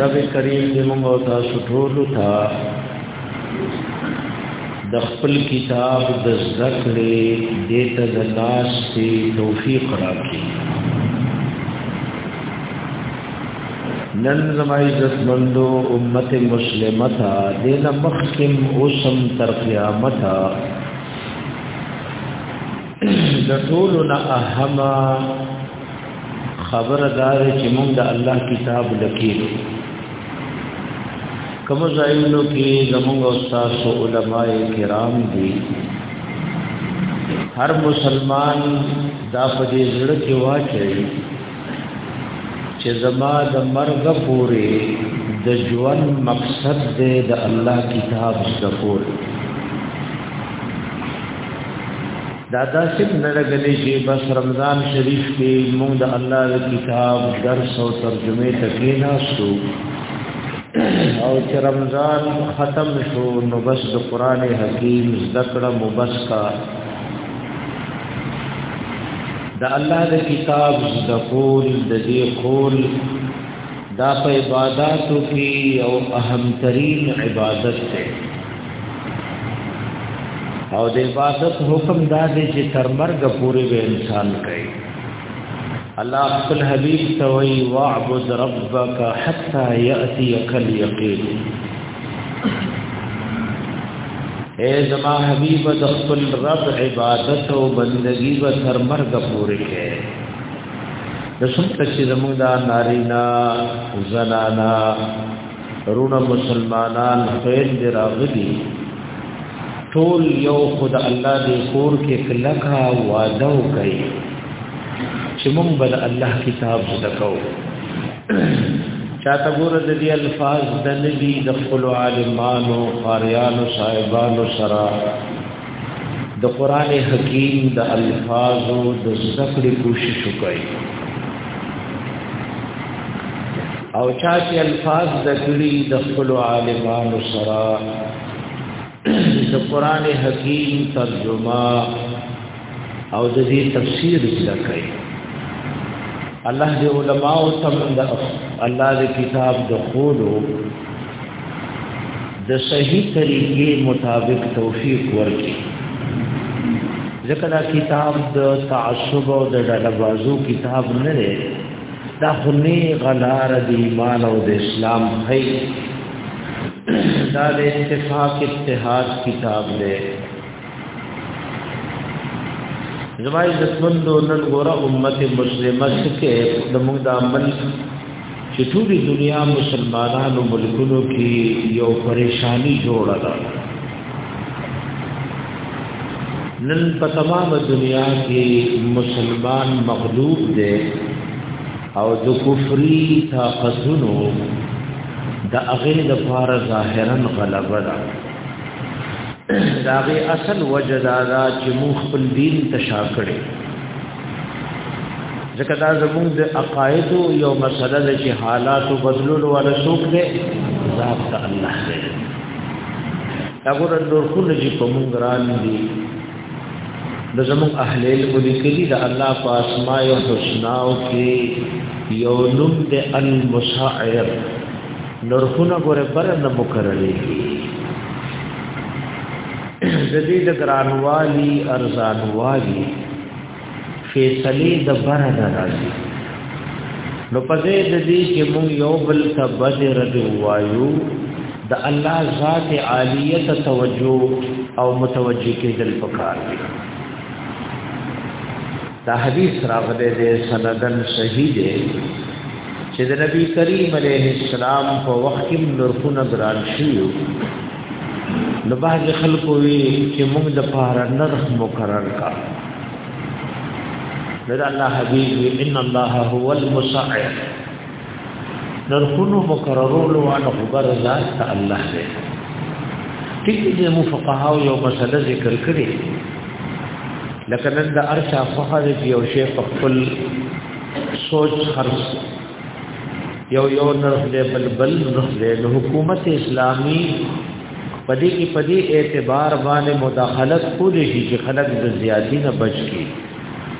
رب کریم دې موږ او تاسو ټول ته د خپل کتاب د ذکر دې ته د لاس ته توفیق راکړي نن زما عزت مندو امت مسلمه تا دین مخکم اوسم تر قیامت د ټولو نه اهمه خبر دار چې موږ د الله کتاب لکې کوم ځایونو کې زموږ استاد او علما کرام دي هر مسلمان دا په دې زړه کې واچي چې زما د مرګ پورې د ژوند مقصد دې د الله کتاب زکول دا داسې نه لګلې چې بس رمضان شریف کې موږ د الله د کتاب درس او ترجمه ته کېناستو او چې رمضان ختم شو نو بس د قران حکیم ذکر مبسکا د الله د کتاب د قول د دې قول دا په عبادتو کې او اهم ترین عبادت ده او د عبادت حکم دا دی چې تر مرګ پورې به انسان کوي الله خپل حبيب ته وی واعبد ربك حتى ياتيك اليقين اے زما حبيب د خپل رب عبادت او بندگی به تر مرګ پورې کوي د څومره چې زموږ دا نارینا زنانا رونه مسلمانان خیر دی راغلی ټول یو خود الله دې کور کې کلکا وعده وکړي چې موږ بل الله کتاب زده کوو چاته ګور د دې الفاظ د نبی د خپل عالمانو قاریانو صاحبانو سره د قران حکیم د الفاظو د ذکر کوشش وکړي او چا چې الفاظ د کړي د خپل عالمانو سره د قران حکیم ترجمه او د دې تفسیر زده کوي الله دې علماء او تم د الله دې کتاب د خولو د صحیح طریقې مطابق توفیق ورکړي ځکه دا کتاب د تعصب او د ډلبازو کتاب نه دی دا خونی غلار د ایمان او د اسلام هي دا د اتفاق اتحاد کتاب دی زما عزتمندو نن ګوره امت مسلمه سکه د موږ د عمل چې ټول دنیا مسلمانانو ملکونو کې یو پریشانی جوړه ده نن په تمام دنیا کې مسلمان مغلوب دی او د کفري طاقتونو د اغه د فار ظاهرا غلبه ده داغه اصل وجه دا دا چې موږ خپل دین تشا کړي ځکه دا زموږ د عقاید یو مسله ده چې حالات بدلولو ولا څوک دی ذات ته الله دی دا ګور نور خل چې په موږ ران دي د زموږ اهل علم لیکلي د الله په اسماء او حسنا او کې یو نوم د المساعر نرخونه ګوره بر نه مقررې د دې د ګرانوالي ارزانوالي فیصله د بر نه راځي نو په دې د دې چې موږ یو بل ته بدر دی وایو د الله ذات عالیت توجه او متوجه کېدل پکار دي دا حدیث راغلی دی سندن صحیح دی چې د نبی کریم علیه السلام په وخت کې نورخونه ګران شیو نو بعض خلکو وی چې موږ د پاره نرخ مقرر کا دا الله حبیب ان الله هو المسعر نرخونو مقررولو وانا خبر لاس تا اللہ دے ٹکی دے مفقہاو یو مسئلہ ذکر کرے لکن اند ارشا فخر یو شیخ خپل سوچ خرص یو یو نرخ دے بل بل نرخ دے نو حکومت اسلامی پدی کی پدی اعتبار باندې مداخلت کو دي چې خلک د زیاتی نه بچ کی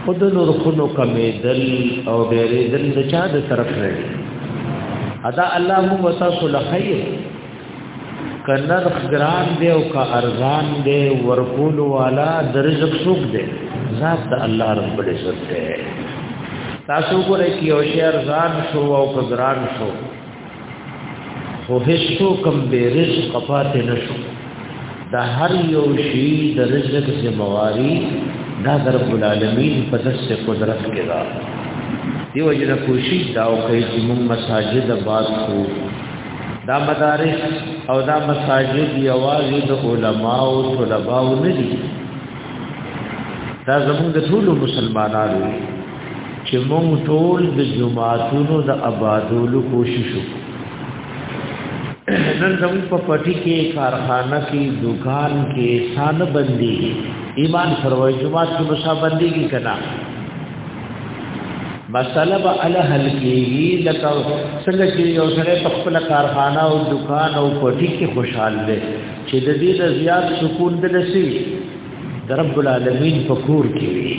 خود نور خونو کمې دل او ډېرې دل د چا د طرف نه ادا الله مو وتاسو لخیر کنر ګران دی او کا ارزان دی ورکول والا د رزق سوق دی ذات الله رب العزت دی تاسو ګورئ چې او شی ارزان شو او ګران شو خو هیڅو کم به رزق پاتې نشو دا هر یو شی د رزق ذمہواری دا در رب العالمین په دست قدرت کې دا دیو جنا کوشش دا او کوي چې موږ مساجد آباد کو دا مدارس او دا مساجد یوازې د علما او طلباو نه دي دا زموږ د ټول مسلمانانو چې موږ ټول د جماعتونو د آبادولو کوشش وکړو نن زموږ په پټي کې کارخانه کې دکان کې سان بندي ایمان سروي جماعت کې مصابندي کې کنا مسله به ال حل کېږي لکه څنګه چې یو سره په خپل کارخانه او دکان او پټي کې خوشحال دی چې د دې زیات سکون دلسي د رب العالمین په کور کې وي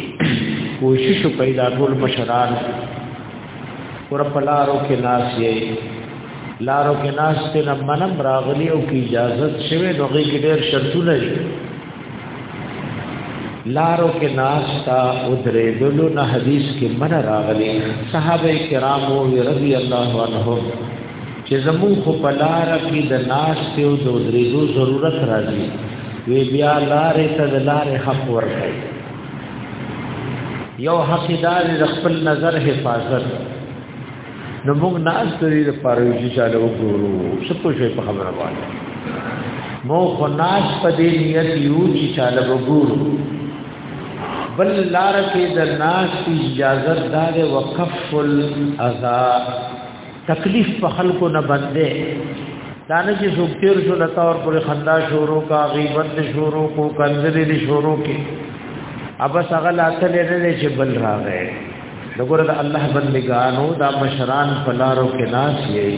کوشش پیدا ټول مشران ور په لارو کې ناس یې لارو کې ناس ته نه منم راغلی او کی اجازه شوه نو غي کې ډېر شرطونه دي لارو کې ناس تا او درې دلو نه حدیث کې من راغلی صحابه کرامو رضی الله عنهم چې زموږ خو په لار کې د ناس ته او د درېدو ضرورت راځي وی بیا لارې ته د لارې حق ورکړي یو حق دار د خپل نظر حفاظت نو موږ ناس ته د پاره چې چاله وګورو څه پوښي په خبره باندې مو خو ناس په دې نیت یو چې چاله وګورو بل لار کې د ناس اجازه دار وقف الاذا تکلیف په خلکو نه بندې دانه چې څوک تیر شو لتا اور پر خندا شروع کا غیبت شروع کو کنځلې دي شروع کې اب سغه لاته لري چې بل راغې دغه د الله بندګانو دا مشران فلارو کې ناس یې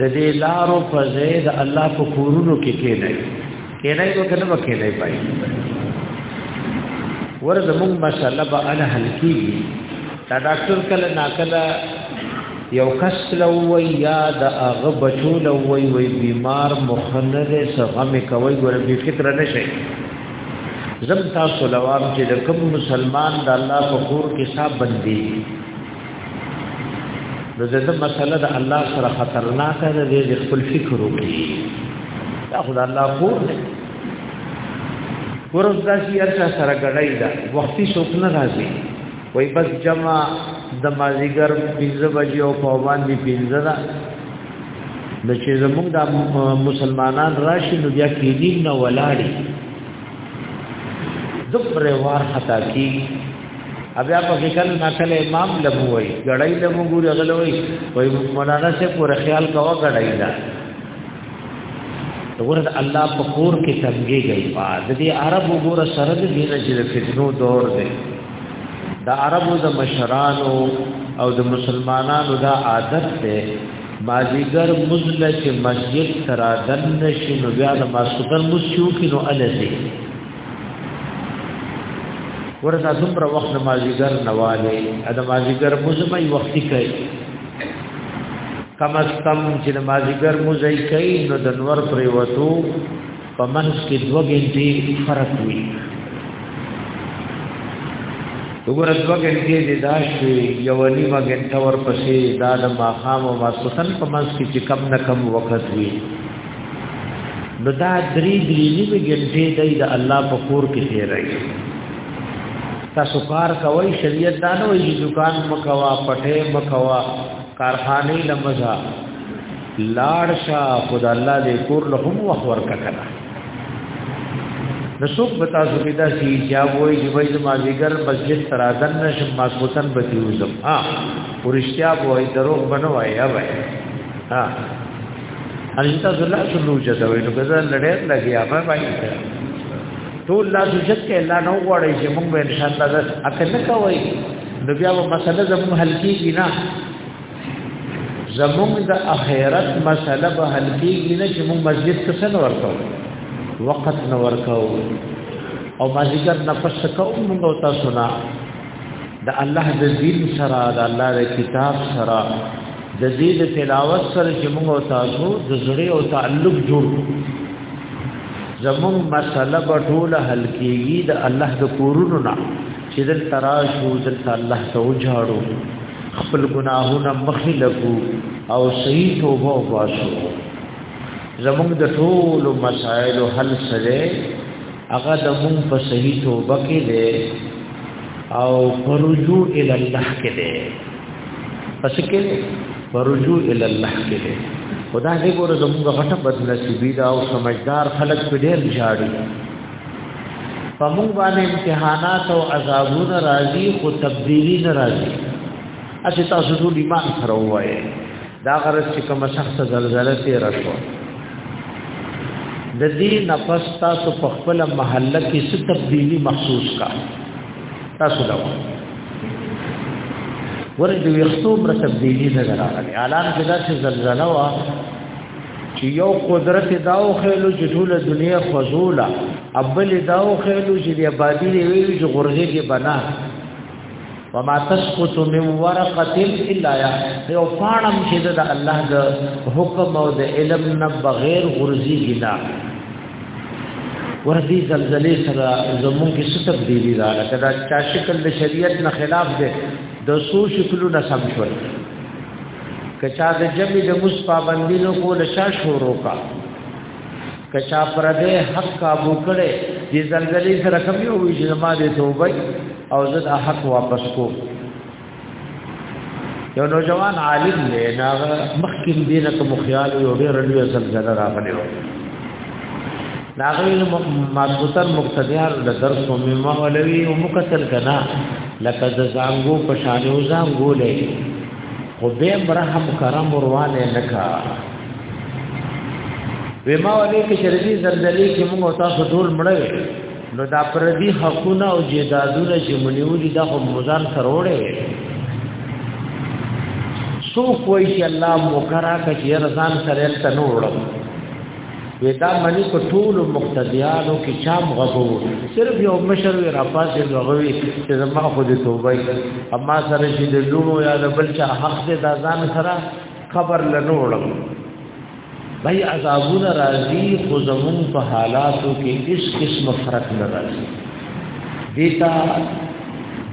د دې لارو په زید الله په کورونو کې کې نه کینای کو کنه به کینای پای ور زمون مسله به انا حل کی دا ډاکټر کله ناکله یو کس لوی یا د هغه بچو لوی وی بیمار مخنه دې سغم کوي ور به فکر نشي زم تاسو لوام چې د کوم مسلمان د الله په کور کې صاحب بندي نو دغه مسله د الله سره خطرناک ده د خپل فکر وکړي دا خدای الله خور دی ورځ دا چې ارشا سره غړای دا وختي شوک نه راځي وای بس جمع د مازیګر 15 بجې او په باندې 15 دا د چې زموږ د مسلمانان راشي نو بیا کېدی نه ولاړي دپر وار خطا کی بیا په کله ناکله امام لمو وي غړای لمو ګوري غلوي وای مولانا سے پور خیال کوا غړای دا ورته الله په کور کې څنګه گئی پاد دې عرب وګور سره دې دې چې فتنو دور دی دا عربو د مشرانو او د مسلمانانو دا عادت دی مازیګر مزله چې مسجد ترا دن نشي نو بیا د ماسوګر مسیو کې نو الځي ورته څومره وخت د مازیګر نواله د مازیګر مزمه یو وخت کوي کم از کم چې د مازیګر مزای کوي نو د نور پرې وته په منځ کې دوه ګنټې فرق وي وګوره دوه ګنټې دې دا شي یو نیمه ګنټه ورپسې دا د ماښام او ماسوتن په منځ کې چې کم نه کم وخت وي نو دا درې درې نیمه ګنټې د الله په کور کې تیرای تاسو کار کوئ شریعت دا نه وایي دکان مکوا پټه مکوا کارخانه لمزه لاړ شا خود الله دې کور له هم وخت ورکا کړه نسوک بتا زبیدا سی یا وای چې وای زما زیګر مسجد ترازن نشم ماسوتن بتیوزم ها ورشتیا وای دروغ بنوای یا وای ها انت زلا شنو جدا وای نو ګزل لړې لګي هغه وای ټول لا سجد کې الله نو غواړي چې موږ به ان شاء الله اته نه کوي نو بیا مسله زموږ حل کیږي نه زمونږ د اخرت مسله به حل کیږي نه چې مونږ مسجد ته څنګه ورکو وخت نه ورکو او مازیګر نه پس کو مونږ او تاسو نه د الله د دین سره د الله د کتاب سره د دې د تلاوت سره چې مونږ او تاسو د زړه او تعلق جوړ زمون مسله به ټول حل کیږي د الله د کورونو نه چې دل تراشو دل الله ته وجاړو خپل ګناهونه مخې لګو او صحیح توبه واسو زمونږ د ټول مسائل حل سره هغه د مونږ په صحیح توبه کې ده او پرجو ال الله کې ده پس کې پرجو ال الله کې ده خدا دې ګوره زمونږ غټه بدنصیبی دا او سمجدار خلک په ډېر جاړي په موږ باندې امتحانات او عذابونه راځي خو تبدیلی نه راځي اته تاسو ټول ایمان سره وایي دا غرض چې کوم شخص زلزلہ ته راشو د دې نفس تاسو په خپل محله کې څه تبدیلی محسوس کا تاسو دا ورته یو څو تبدیلی نه راغلي اعلان کې دا چې زلزلہ وا چې یو قدرت داو خېلو چې ټول دنیا خزوله ابل داو خېلو چې د آبادی دی ویل چې غرزه کې بنا وما تسقط من ورقه الا يا یو فانم چې د الله د حکم او د علم نه بغیر غرزي ګنا ورته زلزلې سره زمون کې ستب دی دی دا کدا چا شکل د شریعت نه خلاف دی د سو شکلو نه سم شول کچا د جمع د مس پابندی نو کو لشا شورو کا کچا پر دې حق کابو کړي دې زلزلې سره کم یو وی چې ما دې توبه او زد حق واپس کو یو نوجوان عالم دی نا مخکې دې نه کوم خیال یو ډېر لوی زلزلہ راغلی و ناغوی مضبوطن مقتدیار د درس و مما ولوی و مقتل کنا لکه د زنګو پشانو زنګو لې خو به مرحم کرم ورواله لکا وما ولې کې شرعي زلزلې کې موږ تاسو ټول مړې نو دا پردي حقونه او جیدادونه چې مونیولي دا خو مزان سروړې سو کوئی چې الله مکرا کچې رضان سره تنوړم ودا منی په ټول مقتدیانو کې چام غغو صرف یو مشر وی راپاس غغوی چې زما خو دې توبه اما سره چې د لونو یا د بل چا حق دې د ځان سره خبر لنوړم بای عذابونه راځي خو زمون په حالاتو کې هیڅ قسم فرق نه راځي دیتا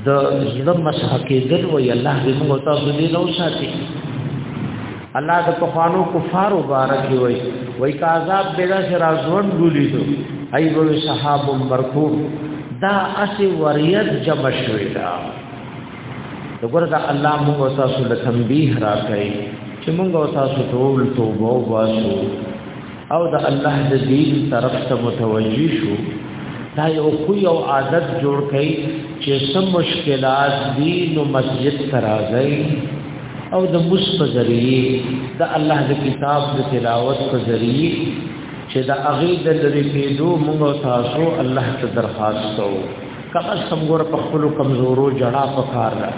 د ظلم مسحقې دل وی الله دې موږ تاسو دې نو ساتي الله د پخوانو کفارو بارک وي وای کا عذاب پیدا شر ازون ګولې دو ای وو صحاب مرکوب دا اسی وریت جمع شوی دا وګوره دا الله موږ تاسو له تنبیه راکړي چې موږ تاسو ټول توبه واسو او د الله د دین طرف ته متوجی شو دا یو خو یو عادت جوړ کړي چې سم مشکلات دي نو مسجد ترازی او د مس په ذریعه د الله د کتاب د تلاوت په ذریعه چې د هغه د لری کېدو موږ تاسو الله ته درخواست کوو کله څنګه په خپل کمزورو جړه په کار ده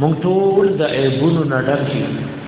موږ ټول د ایبونو نډر کې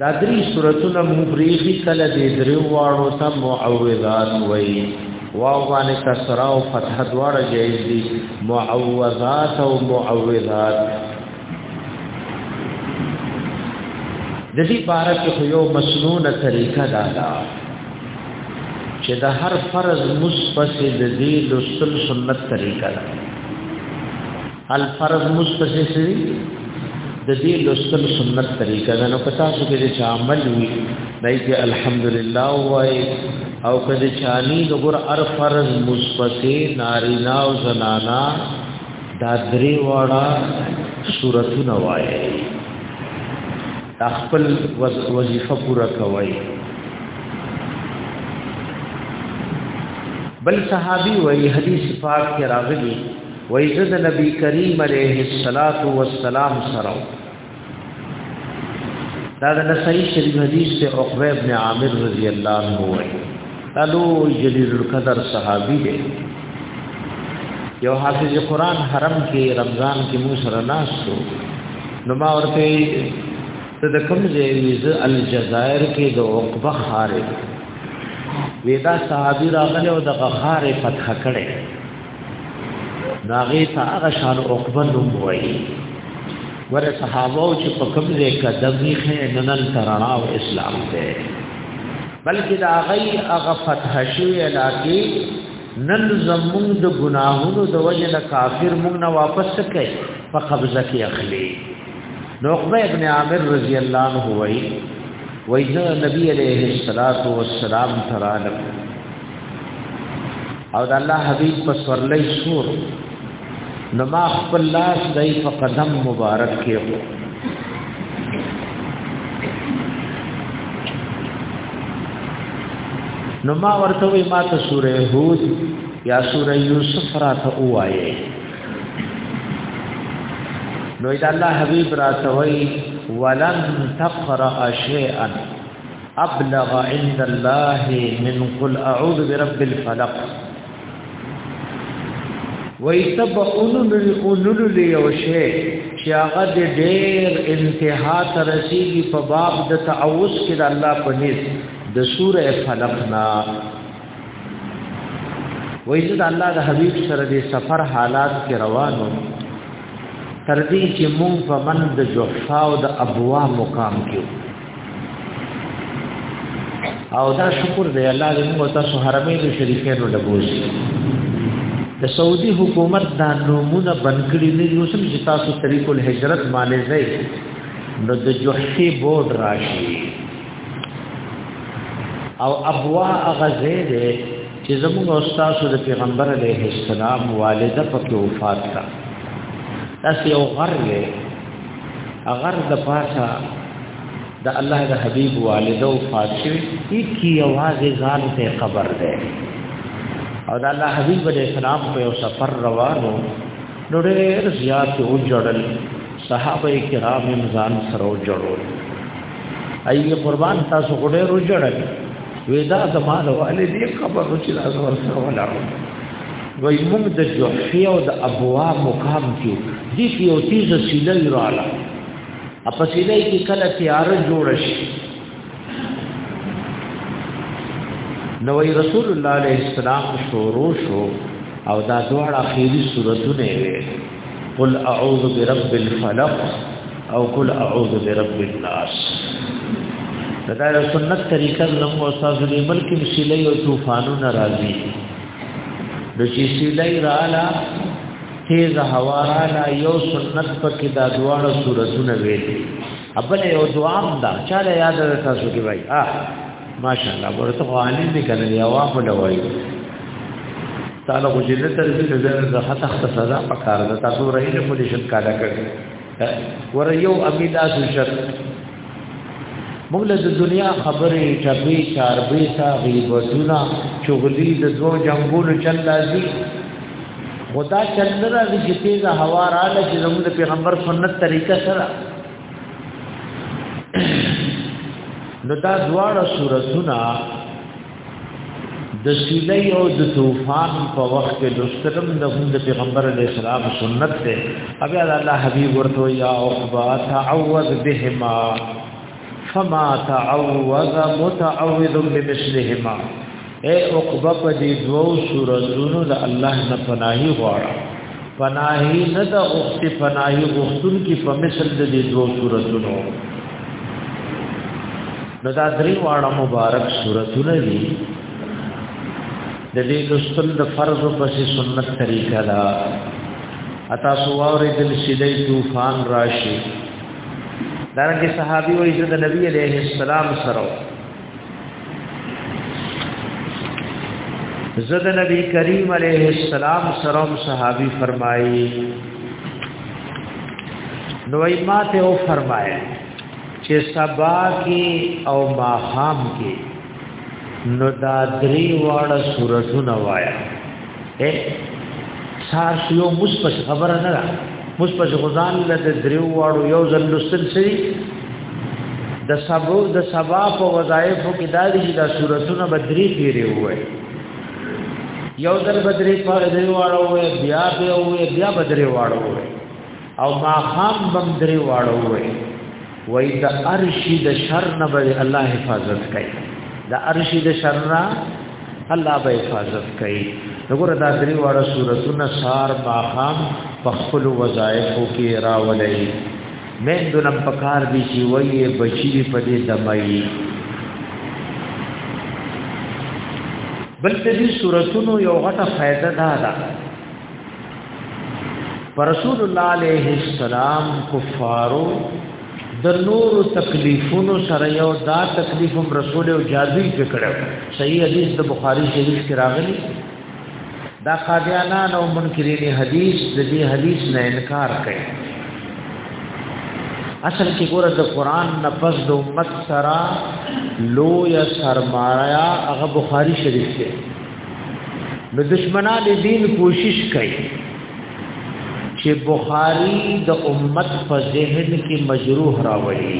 دا درې سورتونه مبرېږي کله دې درې واړو ته معوذات وایي واو باندې کسرا او فتح دواړه جایز دي معوذات او معوذات د دې باره کې یو مسنونه طریقه دا ده چې د هر فرض مصفص د دې لوستل سنت طریقه ده الفرض مستسسی د دې لوستل سنت طریقه ده نو که تاسو کې چې عمل وي دای کې الحمدلله وای او کله چانی د ګور ار فرض مستسسی نارینا او زنانا دا درې واړه سورتونه وای خپل وظیفه پورا کوي بل صحابي وای حدیث پاک کې راغلي وای زه د نبی کریم علیه الصلاۃ والسلام سره دا د نسائی شریف حدیث ته عقبہ ابن عامر رضی الله عنه وای الو جلیل القدر صحابی دی یو حافظ قران حرم کې رمضان کې مو سره ناس شو نو ما ورته ته د کوم ځای ویز الجزائر کې د عقبه خارې ودا صحابي راغله او د غخارې فتح کړي ناغي ته هغه شان عقبه نوم وایي ور صحابه چې په کوم ځای کې د ویخه ننل ترنا او اسلام دی بلکې دا غي هغه فتح شوی علاقې نن زمون د ګناهونو د وجه نه کافر مونږ نه واپس کړي په قبضه کې اخلي نو عقبه ابن عامر رضی الله عنه وایي وایي نبی عليه الصلاه والسلام ترانه او د الله حبيب په سورلې شور نو ما خپل لاس دای په قدم مبارک کې هو نو ما ورته وی ما ته سوره هود یا سوره یوسف را ته وایې نو دا الله حبیب را ته وی ولن تقرأ شیئا ابلغ عند الله من قل اعوذ برب الفلق ويتب اولل اولل ليوشه چې هغه د ډېر انتها ته رسیږي په باب د تعوذ کې د الله په نس د سوره فلق نا وایي چې الله د حبيب سره د سفر حالات کې روانو تر دې چې مونږ په من د جوفا او د ابوا مقام کې او دا شکر دی الله دې موږ تاسو حرمین شریفینو لګوس د سعودي حکومت دا نمونه بنکړي نه یو سم چې تاسو طریق الهجرت باندې ځای نو د جوحي بورډ راشي او ابوا غزه دې چې زموږ استاد د پیغمبر علیه السلام والده په وفات کا تاسو یو غر اگر د پاسا د الله د حبيب والده او فاطمه کی आवाज ځان ته قبر ده او د الله حبيب عليه السلام په یو سفر روانو نو ډېر زیات او جړل صحابه کرام ځان سره جوړول اي قربان تاسو ډېر جړل ودا زمال والدي قبر چې تاسو ورسره ولاړو وای موږ د جوحفی او د ابوا مقام کې دې کې یو تیز سیله رااله اپ سیله کې کله تیار جوړ شي نو رسول الله علیه السلام شروع شو او دا دوه اخیری سورتونه وي قل اعوذ برب الفلق او قل اعوذ برب الناس دا سنت طریقه زموږ استاد دې ملک مسیله او طوفانونه راځي د چې سیلای رااله تیز هوا رااله یو سنت په کې دا دواړه صورتونه ویل ابل یو دوام دا چاله یاد تاسو کې وای اه ماشاءالله ورته غالي دې کنه یا واخو لوي تعالی خو جنت تر دې ته د حتی سزا پکاره ده تاسو رہی له پولیس کاله کړ ور یو امیداسو شرط موږ له دنیا خبرې ټپې چاربې تا غیبتونه چغلی د دوه جنگونو چل راځي خدا چل نه راځي چې تیز هوا را لږ زموږ د پیغمبر سنت طریقه سره نو دا دواړه صورتونه د سیلې او د طوفان په وخت کې لسترم د هم د پیغمبر علی السلام سنت ده ابي الله حبيب ورته یا عقبا تعوذ بهما فما تعوذ متعوذ بمثلهما اے عقبا په دې دوو سوراتونو د الله نه پناهي غواړم پناهي نه د غوښتي پناهي غوښتون کې په مثل د دې دوه صورتونو نو دا درې واړه مبارک صورتونه دي د دې لوستل د فرض او پسې سنت طریقه ده اتا سواره دل شیدای طوفان راشي دارنګه صحابي وایي د نبی عليه السلام سره زد نبی کریم علیہ السلام سرم صحابی فرمائی نو ایمات او فرمائی چې سبا کې او ماخام کې نو دا درې واړه سورتونه وایا اے سار شیو مصپس خبره نه ده مصپس غزان له دریو واړو یو ځل لسل سي د سبو د سبا په وظایفو کې دا دي دا صورتونه بدري پیری وای یو ځل بدري په دریو واړو وای بیا بیا وای بیا بدري واړو وای او ما خام بم دري واړو وای وای د ارشی د شر نه به الله حفاظت کوي د ارشی د شر نه الله به حفاظت کوي وګوره دا درې واړه سورتونه سار ماخام په خپل وظایفو کې راولي مې دلم پکار دي چې وایې بچی په دې دمایي بل دې سورتونو یو غټه فائدہ ده رسول الله عليه السلام کفارو د نور تکلیفونو سره یو دا تکلیف هم رسول او جادو یې کړو صحیح حدیث د بخاری شریف کې راغلی دا قادیانان او منکرین حدیث د دې حدیث نه انکار کوي اصل کې ګوره د قران نه پس د امت سره لو یا سرمایا هغه بخاری شریف کې نو دشمنان دین کوشش کوي چې بخاری د امت په ذهن کې مجروح راوړي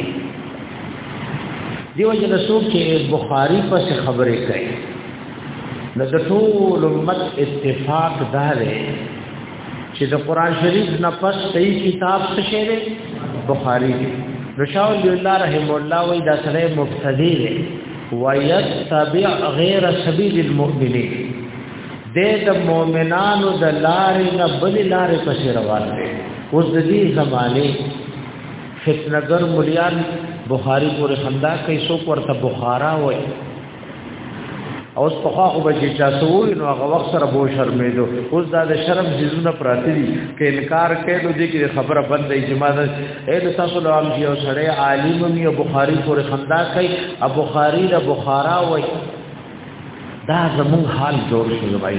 دیو جن سوچ چې بخاری پس خبره کوي نو د ټول امت اتفاق ده چې د قران شریف نه پس صحیح کتاب څه شی دی بخاری دی رشاو الله رحم الله وی دا سره مبتدی دی ويتبع غير سبيل المؤمنين د د مؤمنانو د لارې نه بل لارې پسې روان دي اوس د دې زمانه فتنه ګر مليان بخاری پورې خندا کوي سو ورته بخارا وای او اوس په خوا خو به چې چا سووي نو هغه وخت سره بو شرمېدو اوس دا د شرم ځیزونه پراته دي که انکار کوي نو دې کې خبره بندې چې ما اے د تاسو له امر یو سره عالم می او بخاری پورې خندا کوي او بخاری د بخارا وای دا زمون حال جوړ شي وای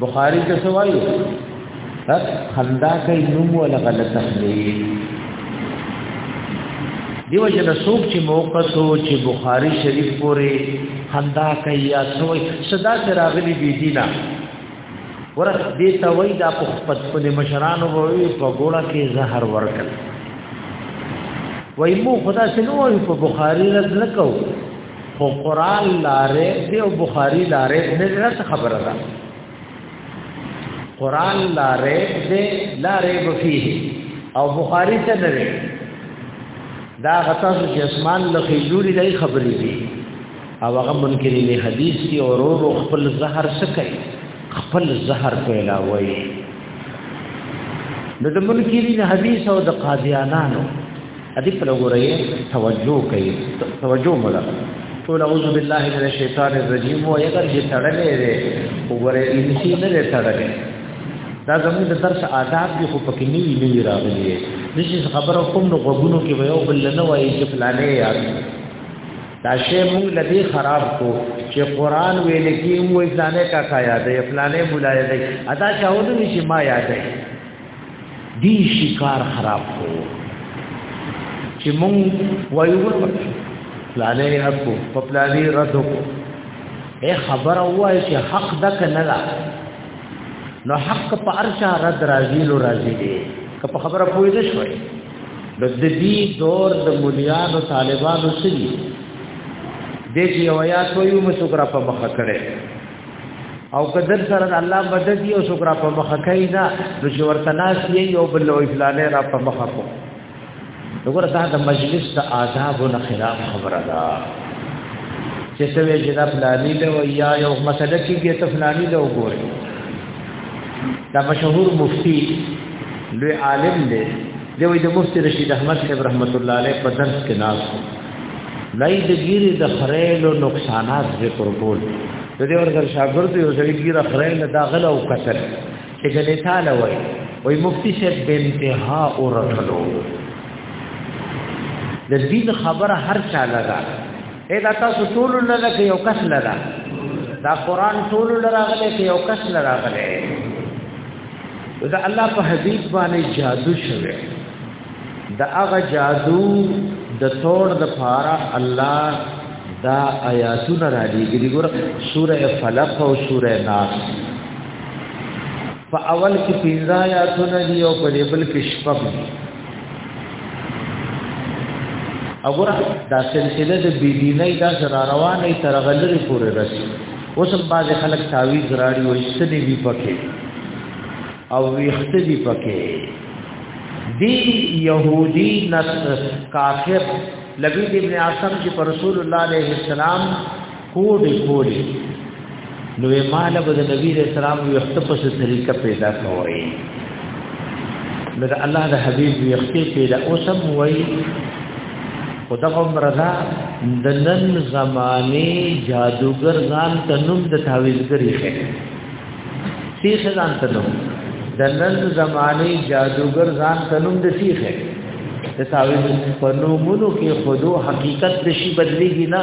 بخاری ته سوایو خندا کوي نوم ولا غلط دی دیو جن سوق چې موقع سو چې بخاری شریف پورې خندا کوي یا سوې صدا سره غلي بي دي نه ورس دې ته وای دا په خپل خپل مشرانو وای په ګوړه کې زهر ورکل وای مو خدا شنو وای په بخاری رد نکو خو قران لاره دې او بخاری لاره نه رات خبره ده قران لاره دې لاره بفيه او بخاری ته نه دا غطاس چې اسمان لخي جوړي دای خبرې دي او هغه منکر له حدیث دی او ورو خپل زهر سکي خپل زهر پیلاوي د منکر له حدیث او د قادیانانو ادي په لګورې توجه کوي توجه مله ټول اعوذ بالله من الشیطان الرجیم و اگر چې تړلې وي وګوره انسی نه لري تړلې دا زموږ د درس آداب دی خو پکې نه وی نه راغلي نشي خبره کوم نو غوګونو کې ویو بل نه وایي چې فلانه یاد دا شی موږ لدی خراب کو چې قران ویل کی مو ځانه کا کا یادې فلانه مولا یادې ادا چاود نشي ما یادې دی شکار خراب کو چې موږ وایو فلانه حق کو په فلانه رد کو اے خبر وای چې حق دک نه لا نو حق په ارشا رد راځي لو راځي دی که په خبره پوه نه شوي د دې دور د مليانو طالبانو سړي د دې یو آیات ویو مې شکر په مخ کړي او قدر سره الله مدد یو شکر په مخ کوي نه نو چې ورته ناس یې یو بل او افلانه را په مخ کو وګوره دا د مجلس د آداب او خلاف خبره ده چې څه وی جناب لانی له یا یو مسله کې ته فلانی له وګوري دا مشهور مفتی لوی عالم دی دی وای د مفتی رشید احمد صاحب رحمت الله علیه په درس کې ناز لای د ګیره د خریلو نقصانات ذکر کول د دې ورګر شاګرد یو ځل ګیره خریل دا غل او کتل چې ګلې تعالی وای وای مفتی صاحب به انتها او رټلو د دین خبره هر چا لګا اې دا تاسو ټول نه ده کې یو کس نه ده دا قران ټول نه راغلی کې یو کس نه راغلی دا الله په حدیث باندې جادو شوه دا هغه جادو د تور د پارا الله دا آیاتونه را لېږي ګور سوره فلق او سوره ناس په اول کې پنځه آیاتونه دی او په دې بل کې شپږ وګوره دا سلسله د بيدینۍ دا سره روانه تر غلري پورې رسي اوس هم باز خلک تعویز راړي او استدې وی پکې او ویخت دی پکې دی يهودي نصر کافر لبید ابن عاصم چې پر رسول الله عليه السلام کوډي کوډي نو مال به د نبی رسول الله یو خپل څه طریقه پیدا کوي نو د الله د حبیب یو خپل پیدا اوسم وای خدغه مردا د نن زمانه جادوګر ځان ته نوم د تعویذګری شه سی ځان ته نوم د نن زمانه جادوګر ځان ته نوم د سی شه د تعویذ په نومونو کې خودو حقیقت نشي بدلېږي نه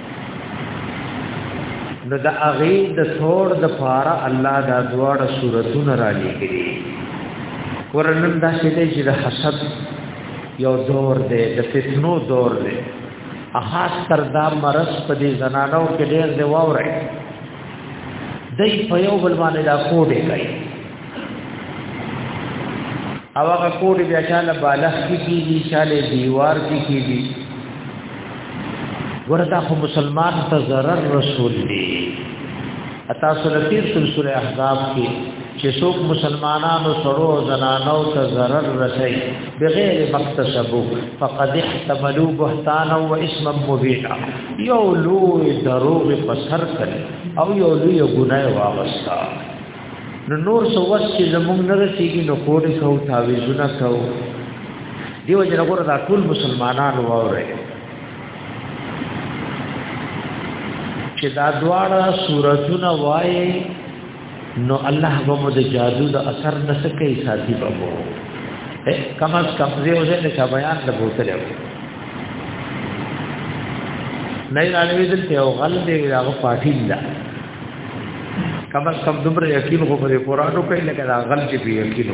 نو د اغي د ثور د پاره الله دا دواړه صورتونه را لګري ورنن دا شته چې د حسد یو دور دی د فتنو دور دی خاص تر دا مرض په دې زنانو کې ډېر دی وره دای په یو بل باندې دا کوډه کوي او هغه کوټ بیا شاله بالغ کی کیږي شاله دیوار کی کیږي ورته خو مسلمان ته zarar رسول دی اتا سورتیر سورہ احزاب کې چې څوک مسلمانانو سره زنانو ته zarar رسي بغیر مقتصب فقد احتملوا بهتانا و اسما مبینا یو لوی دروغ په سر کړ او یو لوی ګناه واغستا نو نور سو وس چې زمونږ نه رسیږي نو کوډ سو تعویذونه سو دیو جن غره دا ټول مسلمانان وره چې دا دواړه سوراتونه وای نو الله به مو د جادو د اثر نه سکه ساتي به وو کم از کم دې وځه نه چا بیان د بوتل یو نه نه دې ته غل دې هغه پاتې نه کم از کم دومره یقین خو په قرآن کوي لکه دا غل چې په یقین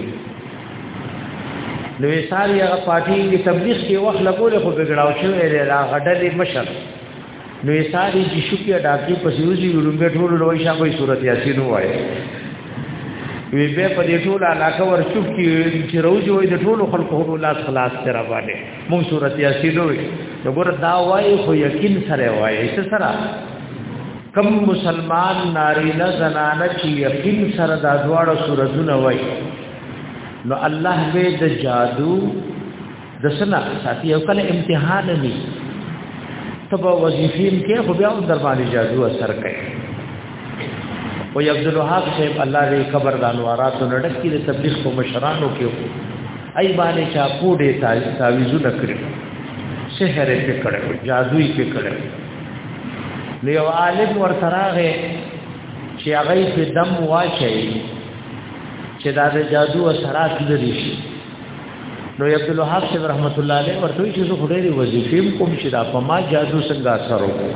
نو وسال یا پارټي کې تبلیغ کې وخت لګول خو بګړاو شو اې لا غډلې مشر نو وسال چې شو کې ډاکټي په سيوزي ورومبه ټول لوي شابه صورت یاسین وای وی به په دې ټول علاقه ور چوب کې چې روزي وای د ټول خلکو هو لاس خلاص تر باندې مون صورت یاسین وای وګوره دا وای خو یقین سره وای څه سره کم مسلمان ناری نه زنانه چې یقین سره دا دواړه سورتونه وای نو الله به د جادو د سنا ساتي او کله امتحان نه تب وظیفین کې خو بیا در باندې جادو اثر کوي او عبد الوهاب صاحب الله دې قبر د انواراتو نډک کې د تبلیغ په مشرانو کې ای باندې چا پوډې تعویذونه کړې سحر یې کړې جادویي یې کړې نو یو عالم ورته راغی چې هغه په دم واچي چې دا د جادو اثرات لري شي نو عبد الوهاب صاحب رحمت الله علیه ورته چې زه خدای دی وظیفې کوم چې دا په ما جادو څنګه اثر وکړي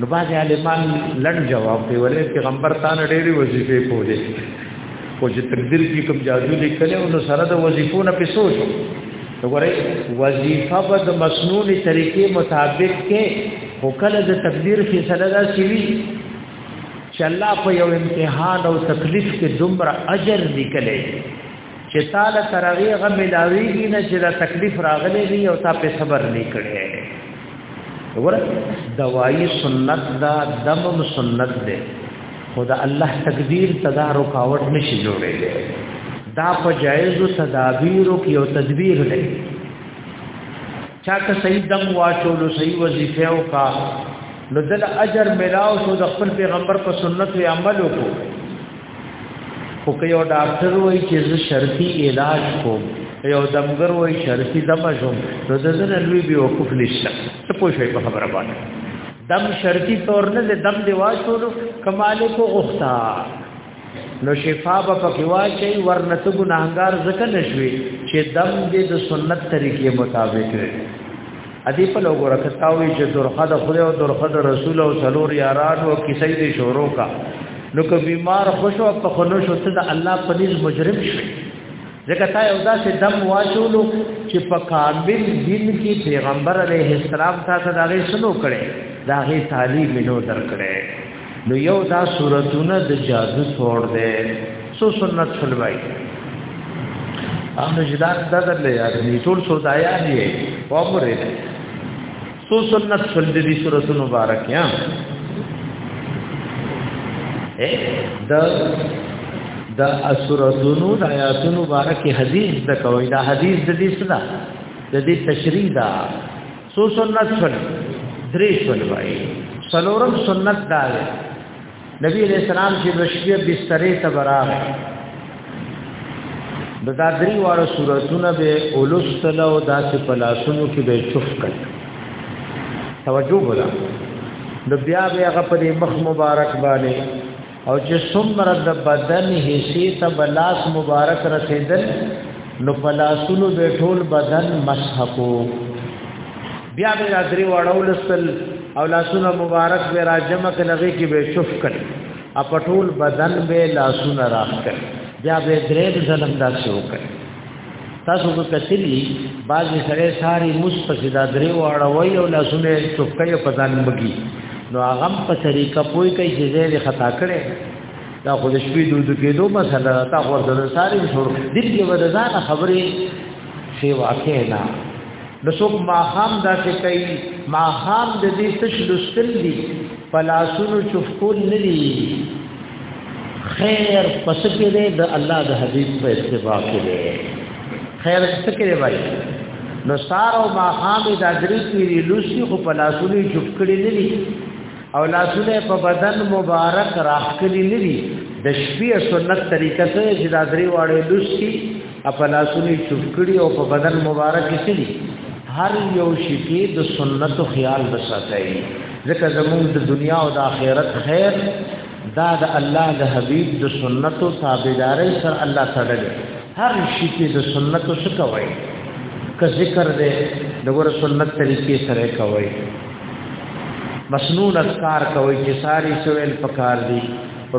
نو باز عالمان لړ جواب دی ولې پیغمبر تا نه ډېری وظیفې کولې او چې تقدیر کې کوم جادو لیکل او نو سره د وظیفو نه پېښو وګورئ وظیفه به د مسنون طریقې مطابق کې خو کله د تقدیر کې سره دا شوي چې الله په یو امتحان او تکلیف کې دومره اجر لیکلی چې تعالی ترغه غ ملاویږي نه چې دا تکلیف راغلی وي او تا په صبر نه کړي وګوره دوايي سنت دا دمم سنت ده خدا الله تقدیر تدا رکاوټ نشي جوړېږي دا په جایز تدابیر او یو تدبیر دی چا که صحیح دم واچولو صحیح وظیفه او کا نو دل اجر ملاو شو د خپل پیغمبر په سنت عمل وکړو خو که یو ډاکټر وای چې زه شرطي علاج کوم یو دمګر وای شرطي دم شوم نو د زنه لوی به وقوف نشته ته پوه شوي په خبره باندې دم شرطي تور نه د دم دی واشولو کماله کو غوښتا نو شفا به پکې واچي ورنته ګناهګار ځکه نشوي چې دم دې د سنت طریقې مطابق وي ادي په لوګو رکتاوي چې درخه د خدای او درخه د رسول او سلور یاران او کیسې دې شورو کا نو که بیمار خوشو په خنو شو ته د الله په نس مجرم شي ځکه تا یو داسې دم واچولو چې په کامل دین کې پیغمبر علیه السلام تاسو دا غي سنو کړي دا غي تعلیم نو درکړي نو یو دا صورتونه د جادو تور دی سو سنت فلمای او نو جدا دغه له یاد نه ټول سودایا دی او پرې سو سنت فل دې صورتونه مبارک یا د د اسورتونو د آیاتونو مبارک حدیث د کوي دا حدیث د دې څه ده د دې تشریح ده سو سنت شول درې شول وای سلورم سنت دا دی نبی علیہ السلام چې رشیه بسترې ته براغه د دا درې واړو سوراتونه به اولستل او داسې پلاسونو کې به چوف کړ توجه وکړه د بیا بیا غ په مخ مبارک باندې او چې څومره د بدن حصے ته بلاس مبارک رسیدل نو پلاسونو به ټول بدن مسح کو بیا به درې وړول سل او لاسونه مبارک به راجم کلغه کې به شف کړ اپټول بدن به لاسونه راخ کړ بیا به درې ظلم داسې وکړ تاسو کو کتلی باز سره ساری مستفیدا درې واړه وای او لاسونه چوکې په ځان بږي نو هغه په طریقه پوي کوي چې زه خطا کړې دا خو د شپې دود کېدو مسله تا خو د ساري شروع د دې ودزان خبرې سی واقع نه د څوک ماخام دا چې کوي ماخام د دې تش لستل دي پلاسونو چفکول نه دي خیر پس کې دی د الله د حدیث په اتباع کې دی خیر پس کې دی بھائی نو سار او ماقام د ادري پیری لوسی خو په لاسونو چوپ کړی نه دي او لاسونه په بدن مبارک راخ کړی نه دي د شپې سنت طریقه سره چې د ادري واړې لوسی په لاسونو چوپ کړی او په بدن مبارک کې دي هر یو شي کې د سنت خیال بساتای ځکه زموږ د دنیا او د آخرت خیر دا د الله د حبيب د سنتو تابعداري سره الله تړل هر شي کې د سنتو څخه کوي که ذکر دې د ګور سنت طریقې سره کوي مسنون اذکار کوي چې ساری سویل پکار دي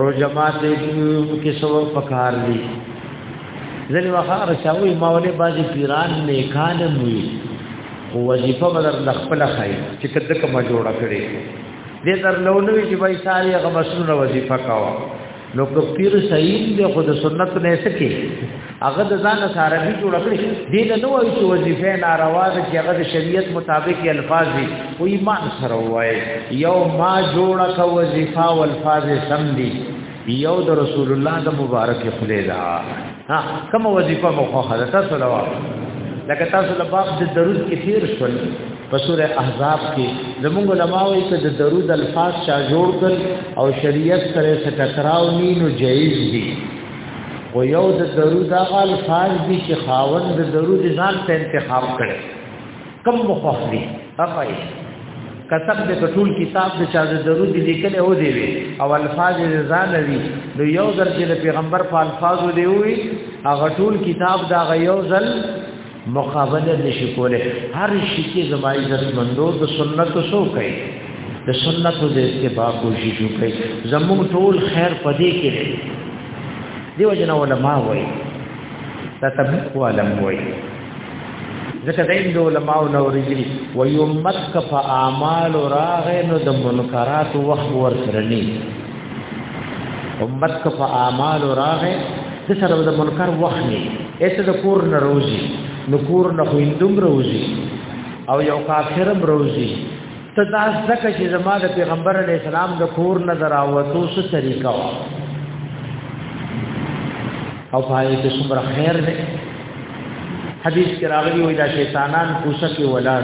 روزمات کې سو پکار دي ځنې واخا رشاوي ماولې بازي پیران نیکان موي وظیفه بدر د خپل خای چې کده کومه جوړه کړي دې تر لونوي چې وای ساري هغه مسنونه وظیفه کاوه نو کپیر صحیح دې خود سنت نه سکی هغه د ځان سره به جوړ کړی دې نه نو وای چې وظیفه ناروا ده چې هغه د شریعت مطابق الفاظ دي او ایمان سره وای یو ما جوړه کا وظیفه او الفاظ سم دي یو د رسول الله د مبارک خلی دا ها کوم وظیفه مخه ده تاسو لوا لکه تاسو لباس د درود کثیر شول په سوره احزاب کې زمونږ علما وایي چې د درود الفاظ چا جوړ کړ او شریعت سره څه ټکراو نه نو جایز دي او یو د درود هغه الفاظ دي چې خاوند د درود ځان ته انتخاب کړي کم مخوف دي هغه کتب د ټول کتاب د چا د درود لیکل او دی وی او الفاظ ځان وی نو یو ځل چې پیغمبر په الفاظو دی وی هغه ټول کتاب دا یو ځل مقابله نشي کوله هر شي کې زما عزت مندو د سنت سو کوي د سنت د اتباع کوشش وکړي زموږ ټول خیر پدې کې دی دیو جن علماء وایي دا تبلیغ علم وایي ځکه د هند علماء نو ورځي وي امت کف اعمال راغې نو د منکرات وخت ورسره نه امت کو په اعمال راغې د سره د منکر وخت نه ایسه د کور نه روزي نو کور نه خويندوم روزي او یو کافرم روزي ته دا ځکه چې زما د پیغمبر علی السلام د کور نه دراوتو څه طریقه وا او پای کې څومره خیر دی حدیث کې راغلی وای دا شیطانان کوڅه کې ولاړ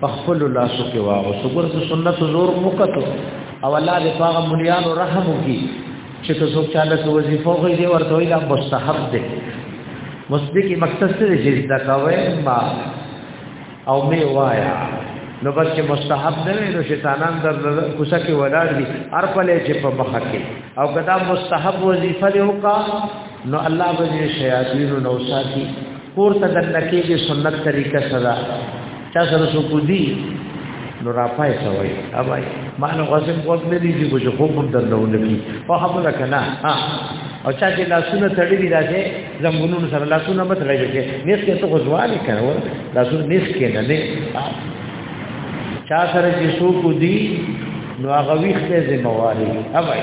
په خپل لاسو کې واغو څګور څه سنت زور وکړو او الله دې پاغه مليانو رحم وکي چې تاسو چاله سو وظیفه غوي دې ورته وي دا مستحب دي مصدقي مقصد څه دې چې دا کوي ما او می وایا نو بس چې مستحب نه وي نو شیطانان در کوڅه کې ولاړ دي هر پلې چې په مخ کې او کدا مستحب وظیفه له وکا نو الله به شیاطین نو ساتي کور ته د نکیږي سنت طریقه صدا چا سره سو کو دی نو را پای سوي اوبای ما نو غزم وخت نه دی چې بجو خوب هم درلونه کی په خپل کنا ها او چا چې لاسونه تړلي راځي زمونږ سره لاسونه مت راځي نیس کې ته غزوالې کړو لاسونه نیس کې نه نه چا سره چې سو کو دی نو هغه ویخته ذمہ واري اوبای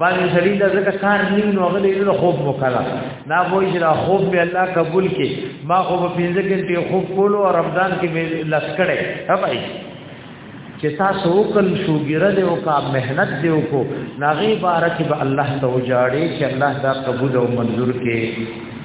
باندې سړي د زکه کار نیم نو غلې له خوب وکړه دا وایي چې دا خوب به الله قبول کړي ما خو په پنځه کې خوب کولو او رمضان کې به لس کړي هپای چې تاسو وکړ شو ګره دې او کا مهنت دې وکړو ناغي بارک به الله ته وجاړي چې الله دا قبول او منظور کړي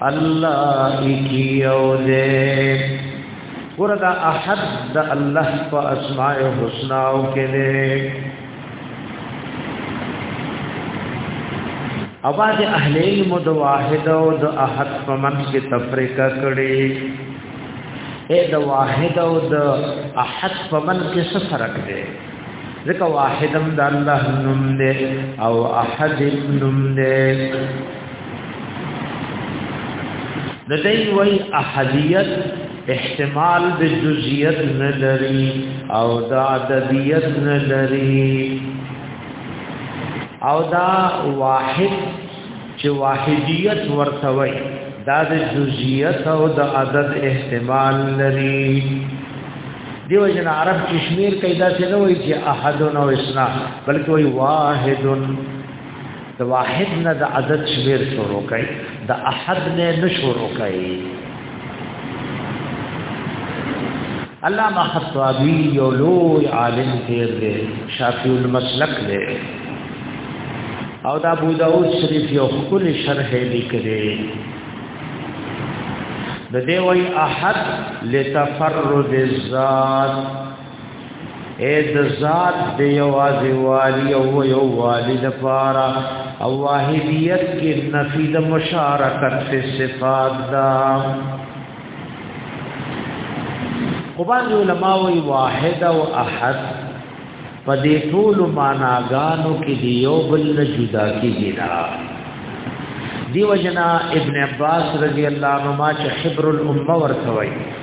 الله کی او دې وردا احد د الله په اسماء الحسنا او کې دې اواز اهل علم د واحد او د احد په منځ کې تفریقه کړي اے د واحد او د احد په منځ کې څه فرق دی ځکه واحدم د الله نوم دی او احد نوم دی د دې وی احدیت احتمال د جزئیت نه لري او د عددیت نه لري او دا واحد چې واحدیت ورته وي دا د جزئیت او د عدد احتمال لري دیو جن عرب کشمیر کې دا څه نه وایي چې احد او اسنا بلکې وایي واحد د واحد نه د عدد شمیر شروع کړي د احد نه نه شروع کړي علامه خطابی یو لوی عالم تیر دی شافعی المسلک دی او دا ابو داود شریف یو خپل شرح لیکلی د دې وای احد لتفرد الذات اے د ذات دی یوازې والی او یو والی د پارا او واحدیت کې نفی د مشارکت فی صفات دا قبان علماء وی واحد او احد په دې ټول معناګانو کې دی یو بل جدا کیږي دا دیو جنا ابن عباس رضی الله عنهما چې حبر الامه ورته وایي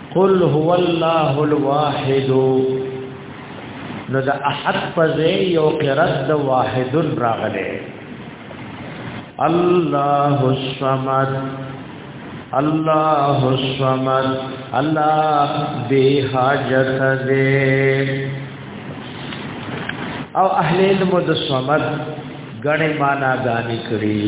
قل هو الله الواحد نو د احد په ځای یو قرات د واحد راغله الله الصمد الله الصمد الله به حاجت دې او اهل علم د صمد غنې معنا غانې کړی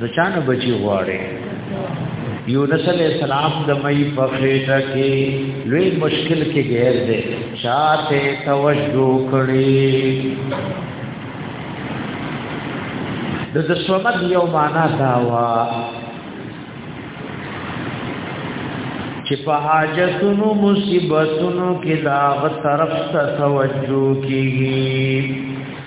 نو چانه بچی غواړي یونس علیہ السلام د مې په خېټه کې لوی مشکل کې غیر دې شاته توجه کړی د د سومد یو معنا دا وا چې په حاجتونو مصیبتونو کې دا غ طرف ته توجه کیږي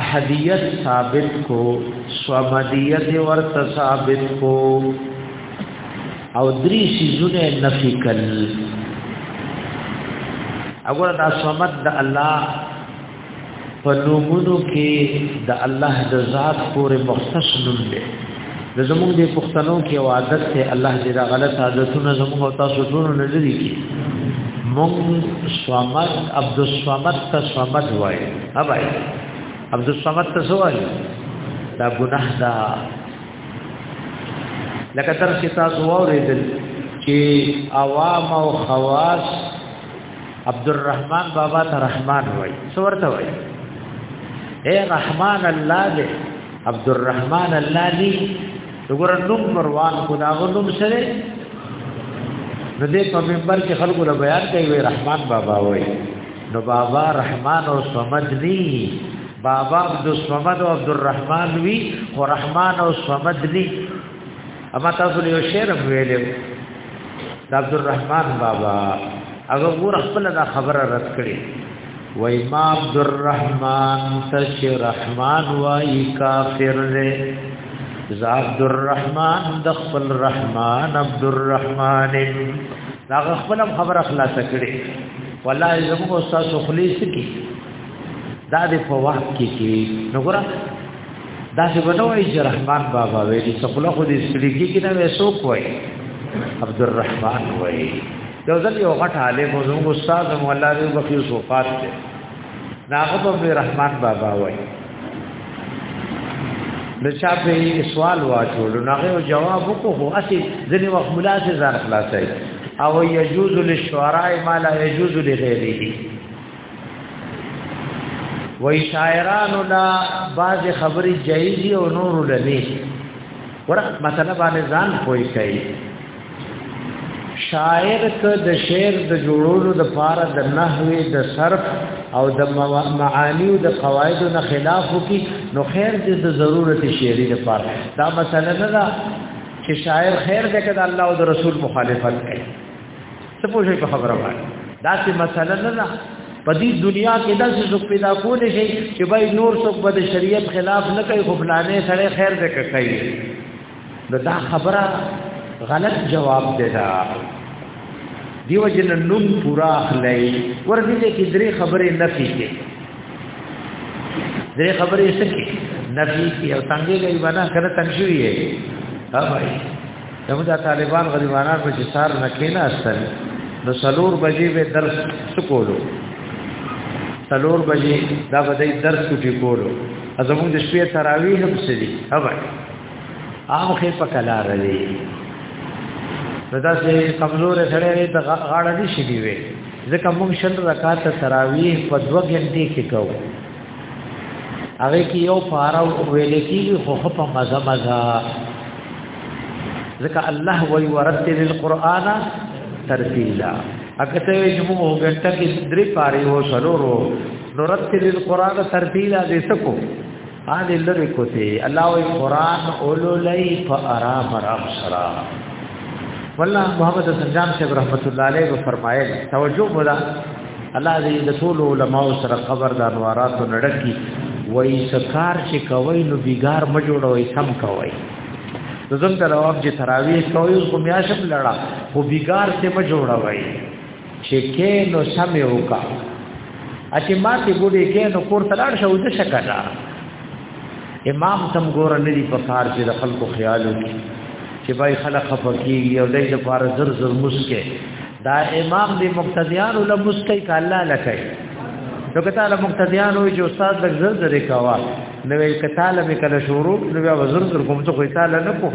احدیت ثابت کو سومدیت ورته ثابت کو او دری سیزونه نفی کل اگر دا سومد د الله په نومونو کې د الله د ذات پورې مختص نوم دی د زموږ د پښتنو کې عادت ته الله دې دا غلط عادتونه زموږ او تاسو ټول نه لري کی مون سوامت عبد الصمد ته سوامت وای اوبای عبد الصمد ته سوای دا ګناه دا لکه تر چې تاسو اوریدل چې عوام او خواص عبد الرحمن بابا ته رحمان وای څورته وای اے رحمان الله دې عبدالرحمن الله دی وګوره نوم پروان کو دا نوم سره نو دې په منبر کې خلکو له بیان کوي وی رحمان بابا وای نو بابا رحمان او صمد ني بابا عبد الصمد او عبد الرحمن وی او رحمان او صمد ني اما تاسو له شعر ویلې د عبد الرحمن بابا هغه ور خپل دا خبره رد کړي وای ما عبد الرحمن تش رحمان وای کافر دې ز عبد الرحمن د خپل رحمان عبد الرحمن دا خپل خبر اخلاص کړي والله زموږ استاد خلیص کی دا د په وخت کې کې نو ګره دا څه بنوي چې رحمان بابا وې دي څخه خو دې سړي کې نه وې سو کوی عبد الرحمن وې یو ځل یو غټ عالم زموږ استاد مولا دی بخي صفات دی ناغب عبد الرحمن بابا وای د چا په سوال واچول ناغه جواب وکړو اسی ځنی وخت مولا سي ځان خلاصای او یجوز للشعراء ما لا یجوز لغیره وای شاعران لا بعض خبري جایز او نور لنی ورخ مثلا باندې ځان پوي کوي شاعر که د شعر د جوړولو د پاره د نحوی د صرف او د معانی او د قواعد نه خلاف وکي نو خیر دې د ضرورت شعری د پاره دا مسله نه ده چې شاعر خیر دې کړه الله او د رسول مخالفت کوي څه پوښي په خبره باندې دا څه مسله نه ده په دې دنیا کې دا څه څوک پیدا کول شي چې بای نور څوک به د شریعت خلاف نه کوي خو فلانه سره خیر دې کوي نو دا خبره غلط جواب دی دا دیو جن نوم پورا اخلي ورته کې درې خبرې نفي کې درې خبرې سکه نفي کې او څنګه گئی بنا کړه تنشوي ہے ها بھائی دغه د طالبان غریبانان په جسار نه کېنا استل نو سلور بجې به درس سکولو سلور بجې دا به درس کوټي کولو ازمون د شپې تراویح هم سړي ها بھائی عام خې په کلا رلي دا چې کمزور سره د غاړه دي شي دی وي ځکه موږ شل رکعات تراویح په دوه غنټې کې کوو هغه کې یو پارا ویل کېږي خو په مزه مزه ځکه الله وی ورتل القرآن ترتیلا اګه ته چې موږ غنټه کې درې پاره یو سلورو نورتل القرآن ترتیلا دې سکو آل لری کوته الله وی قران اولولای په آرام آرام سره والله محمد حسن جان صاحب رحمت الله علیه فرمایل توجه ولا الله دې د ټول علماء سره قبر د انوارات نړکی وای سکار چې کوي نو بیګار م جوړوي سم کوي زم ته رواب چې تراویح کوي اوس کومیا شپ لړا خو بیګار ته م جوړوي چې کې نو سمې وکا اچې ماته ګډې کې نو کور ته لاړ شو د شکرا امام تم ګور نه دی په کار چې د خلکو خیال وکړي چې بای خلک خفقي او دای د پار زر زر مسکه دا امام دی مقتدیان ول مسکه ک الله لکای نو کته له مقتدیان وي چې استاد د زر زر کوا نو کته له کله شروع نو بیا زر زر کوم ته خو تعالی نه کوم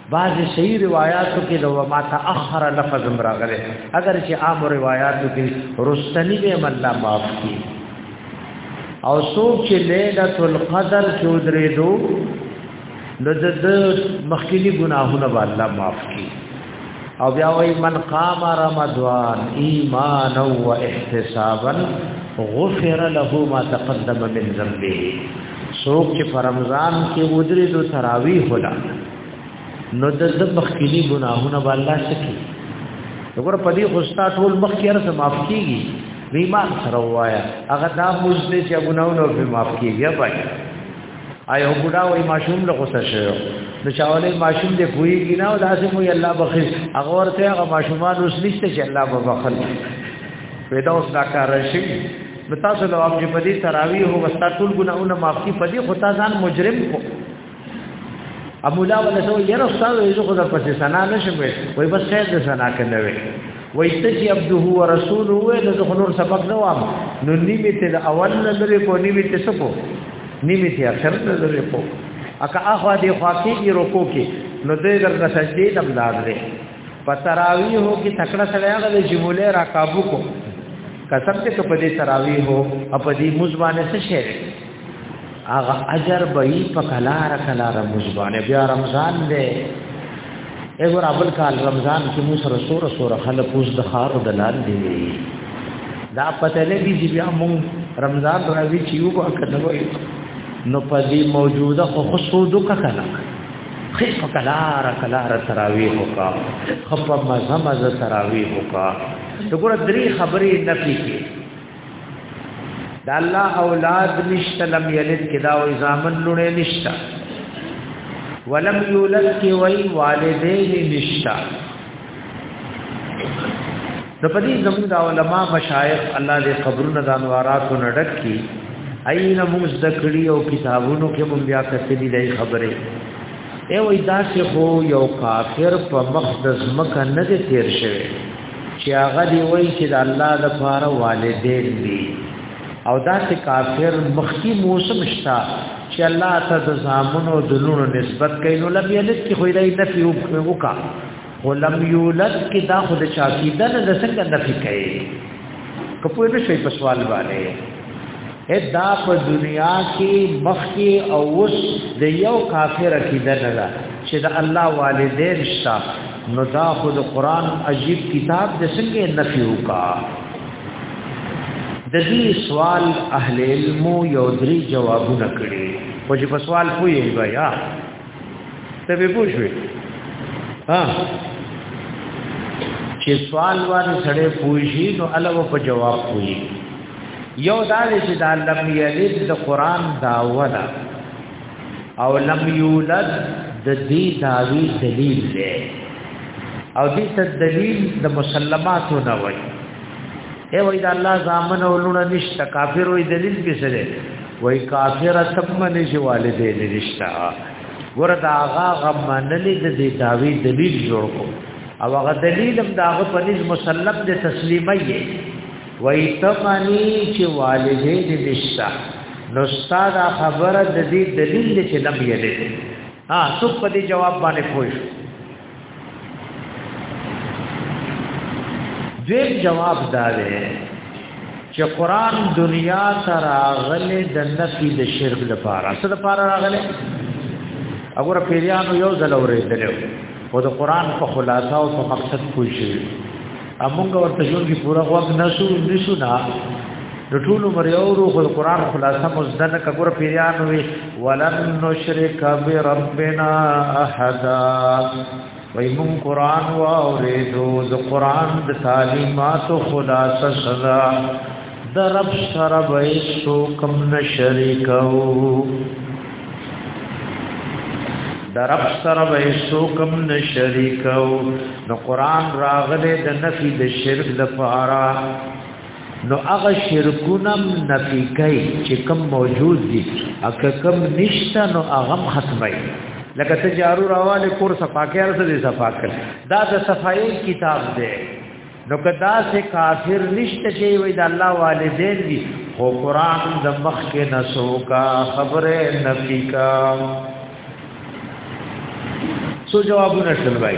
بعض صحیح روایاتو کې د وما تاخر لفظ مراغله اگر چې عام روایاتو کې رستنی به مله معاف کی او سوچ چې ليله القدر چودري دو نو د مخکلي ګناهونه به الله معاف کی او بیا وای من قام رمضان ایمانا و احتسابا غفر له ما تقدم من ذنبه څوک چې په رمضان کې ودرې دو تراویح ولا نو د د مخکینی ګناهونه به الله سکی وګوره په دې خوستا ټول مخکې هر څه معاف کیږي وی ما سره وایا هغه دا مزله چې ګناهونه به معاف کیږي پای آیا وګړه وای ماشوم له غوسه شوی نو چاولې ماشوم دې کوی کی نه او داسې مو الله بخیر هغه ورته هغه ماشومان اوس نشته چې الله به بخل پیدا اوس دا کار شي نو تاسو له اپ په دې تراوی هو وستا ټول ګناونه معاف کی په دې خو تاسو ځان مجرم کو ابو لا ولا سو یره استاد یې خو د پسې سنا نشم وي وای بس خیر د سنا کنه وي وای ته چې عبد هو رسول هو د خنور سبق نه وام نو نیمه ته د اول نه لري کو نیمه ته سپو نیمه ته اخر نه لري کو اکه اخوا دې خوا کې رکو کې نو دې درته سجدي دم دار دې په تراویح کې تکړه سره هغه د جمولې را قابو کو قسم ته په دې تراویح او په دې مزبانه څه شي هغه اجر به په کلار کلار مزبانه بیا رمضان دی اګور ابل کال رمضان کې مو سره سور سور خلک اوس د خار د لال دی دا پته لګي چې بیا مو رمضان راځي چې یو وخت نو په دې موجوده خو خصو دوکه کلک خیس په کلار کلار تراویح وکا خپ مزه مزه تراویح وکا وګوره درې خبرې نفي کې دا الله اولاد نشته لم یلد کدا او زامن لونه نشته ولم یولد کی وای والدین نشته نو پدې زموږ د علما مشایخ الله دې قبرونه د انواراتو نډک کی اينه موږ ذکرې او کتابونو کې مونږ بیا کتلې دې خبره ای وای دا چې خو یو کافر په مخ د ځمکه نه دې تیر شوی چې هغه دی وای چې د الله د پاره والدین دی او دا چې کافر مخکی موسم شتا چې الله ته د زامنو د لونو نسبت کوي نو لبیلت کې خو دې نفي وکړه ولم یولد کی دا خود چاکیدن د څنګه نفی کوي کپوی نه شي په سوال باندې دا په دنیا کې مخکې او اوس د یو کافر عقیده نه ده چې د الله والدین شته نو دا خو د قران عجیب کتاب د څنګه نفي وکا د دې سوال اهل علم یو درې جوابونه کړي خو چې په سوال پوي بیا ته به پوښوي ها چې سوال واره سړې پوښي نو الله په جواب پوښي یو دا چې د لم یلد د قران داوا ده او لم یولد د دې داوی دلیل دی او دې ته دلیل د مسلماتو نه وایي اے وای دا الله زامن ولونه نشته کافر وای دلیل به سره وای کافر تم نه شي والدې نشتا ګور دا هغه غمنلې د دې داوی دلیل جوړ کو او هغه دلیل هم دا هغه په نس مسلم د تسلیمه یې وای تمانی چې والدې دې نشتا نو استاد خبره د دې دلیل چې لم یې دې ها څوک په دې جواب باندې پوښتنه دیم جواب دا دی چې قران دنیا ته راغلی د نفي د شرک لپاره څه لپاره راغلی وګوره پیریانو یو ځل اورېدل او د قران په خلاصه او په مقصد پوه شي امونګه ورته ژوند کې پورا وخت نشو نشو نه د ټول عمر یو روح القرآن خلاصه مزدنه کګور پیران وی ولن نشرک بربنا احد وای مون قرآن و اوریدو د قرآن د تعلیمات خلاصه صدا د رب سره به سو کم نه شریکو د رب سره به سو کم نه شریکو نو قران راغله د نفي د شرک د فارا نو هغه شرکونم نفي کوي چې کم موجود دي اګه کم نشته نو هغه ختمي لکه تجارو راواله کور صفاکه سره صفاکه دا د صفایي کتاب دی نو کدا سے کافر نشته چې وای د الله والدین دي خو قران د مخ کې نسو کا خبره نفی کا سو جوابونه شلوای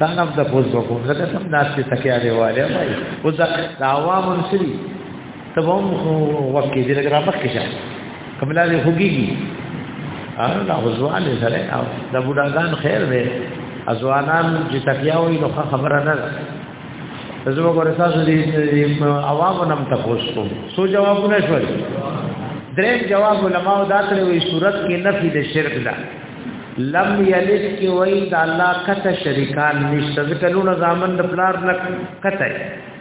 څنګه د پوز وکړو زکه سم ناشته تکیا دی والے وای او دا عوام سری ته به هم وخت کې دې لګ را مخ کې شه کملا دې خوږيږي او دا غزوان سره او دا بډاګان خیر دی ازوانان چې تکیا وي نو خبره نه ده زه وګوره تاسو دې عوامو نم تاسو کوم سو جوابونه شول دریم جواب علماء دا کړی وي صورت کې نفي د شرک ده لم یلد کې وای دا الله کته شریکان نشته ځکه لونه ځامن د پلار نه کته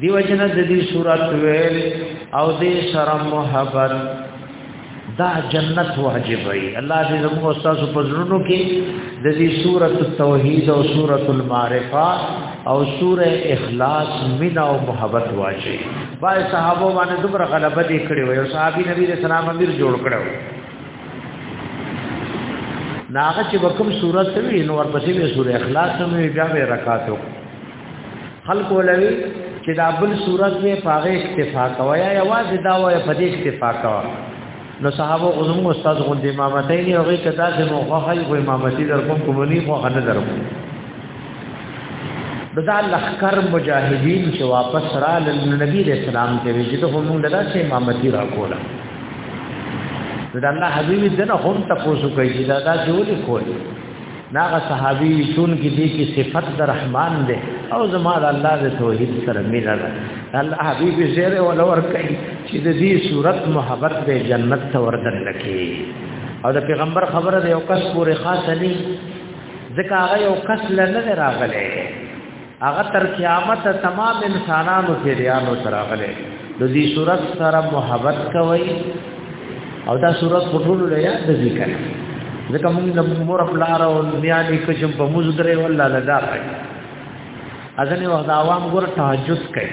دیو جن د دې صورت ویل او دې سره محبت دا جنت واجب وي الله دې زموږ استاد په زړونو کې د دې صورت توحید او صورت المعرفه او سوره اخلاص مینا او محبت واجب با صحابه باندې دومره غلبه دې کړې وي او صحابي نبی رسول الله امیر جوړ کړو ناغه چې وکم صورت وی نو ورپسې به سوره اخلاص مې بیا به رکعاتو خلق ولوي چې دا بل صورت می پاغه اکتفا کوي یا یوازې دا وایي په دې اکتفا کوي نو صحابه غزم استاد غوندې امامتای نه هغه کدا چې مو غوخه یو امامتي در کوم کومني خو نه در کوم ددا لخر مجاهدین چې واپس را لنبی رسول الله ته وی چې ته موږ ددا چې امامتي را کوله ددا الله حبیب دنه هم تاسو کوي چې ددا جوړ کوي ناغه صحابي چون کې دي کې صفت د رحمان ده او زما د الله د توحید سره مینا ده الله حبیب زیره ول ور کوي چې د دې صورت محبت به جنت ته وردن لکې او د پیغمبر خبره ده یو کس پورې خاصه نه ځکه هغه یو کس لنه راغله هغه تر قیامت تمام انسانانو پیریانو تراغله د دې صورت سره محبت کوي او دا صورت په ټولو لیا د ذکر ځکه موږ د مور خپل او میانې کچم په موږ درې ولا لدا کوي اذن وخت عوام ګور تهجد کوي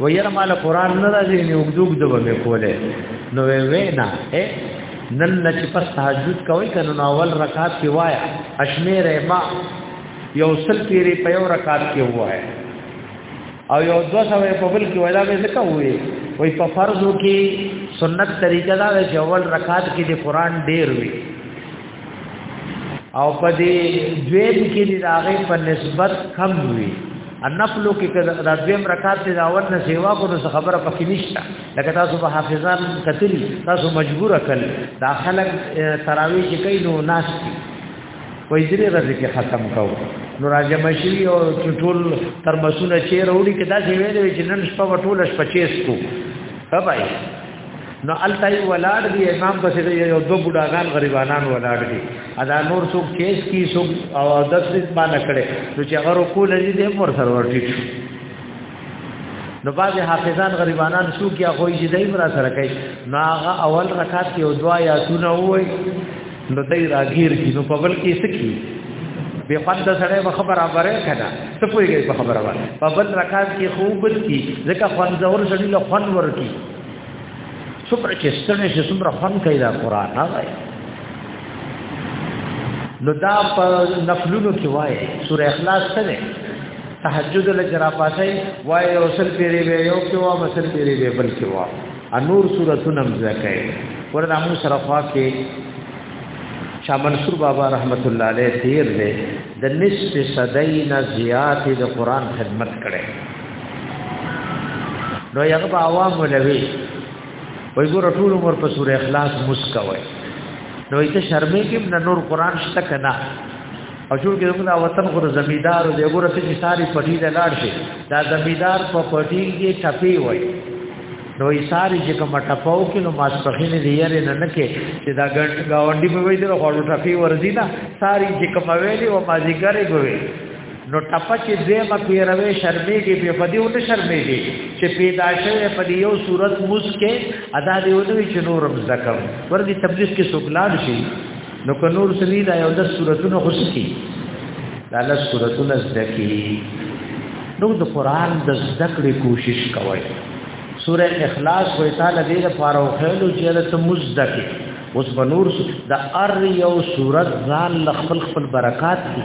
و یره مال قران نه راځي نه وګدوګ د به کوله نو وې وینا اے نن نچ پس تهجد کوي کنه نو اول رکعات کې وایا اشمیر ما یو سل پیری په یو رکعات کې وایا او یو دو سوې په بل کې ولا به څه کوي وای په فرضو کې سنت طریقه دا چې اول رکعات کې د قران ډیر وي او په دې دویم کې د هغه په نسبت کم وي النفل کې کله د دویم رکعت د اول نه سیوا کو نو خبره پکې نشته لکه تاسو په حافظان کتلی تاسو مجبور کړل دا خلک تراوی چې کوي نو ناس دي وې درې ورځې کې ختم کاو نو راځه مشي او ټول تر مسونه چې وروړي کې دا چې ویلې چې نن شپه ټول شپه چېس کو بابا نو التای ولاړ دی امام پسې یو دو بډاګان غریبانان ولاړ دي ادا نور څوک چیس کی څوک او دس دې باندې کړي نو چې هغه رکوع لري دې مور سره ورټیټ شو نو باز حافظان غریبانان شو کیا خو یې دای مرا سره کوي نو هغه اول رکعت کې او دعا یا سونه وای نو دای راګیر کی نو په بل کې سکی به خوند سره به خبره وره کړه ته پوهیږي په خبره وره په بل رکعت کې خوب کی ځکه خوند زور سړي له خوند ورکی څومره چې ستنه چې څومره خوند کوي دا قران هغه نو دا په نفلونو کې وایي سورې اخلاص څه ده تهجد لجرا پاسه وایي او سل پیری به یو کې وا مسل پیری به بل کې وا انور سورتونه مزکای وردا مو سره خوا کې شاه منصور بابا رحمت الله علیه تیر دی د نصف صدای نه زیات د قران خدمت کړي نو یغه په عوام ولوي وای ګور ټول عمر په سورې اخلاص مسکوي نو ایت شرمې کې نه نور قران شته کنه او شو کې موږ دا وطن غره زمیدار دی ګور څه چې ساری پټی د لاړ شي دا زمیدار په پټی کې ټپی وای نو ایثار چې کوم ټپاو کې نو ماسپخینه دی یاره نه نه کې چې دا ګڼ گاونډي په وې دغه خړو ټپي ورزي دا ساری چې کوم ویلې او مازیګرې ګوي نو ټپا چې دې مکه روي شرمې کې په پدی او ته شرمې کې چې پیدا شوه په دې یو صورت مسکه ادا دی ودوي چې نور مزکم ورته تبلیغ کې سګلان شي نو که نور سلی دا یو لس سورتونه خو سکی دا لس سورتونه زده کی نو د قران د زده کړې کوشش کوی سوره اخلاص وې تعالی دې لپاره او خلو چې ته مزده کی اوس بنور د ار یو سورت ځان لخل خپل برکات کی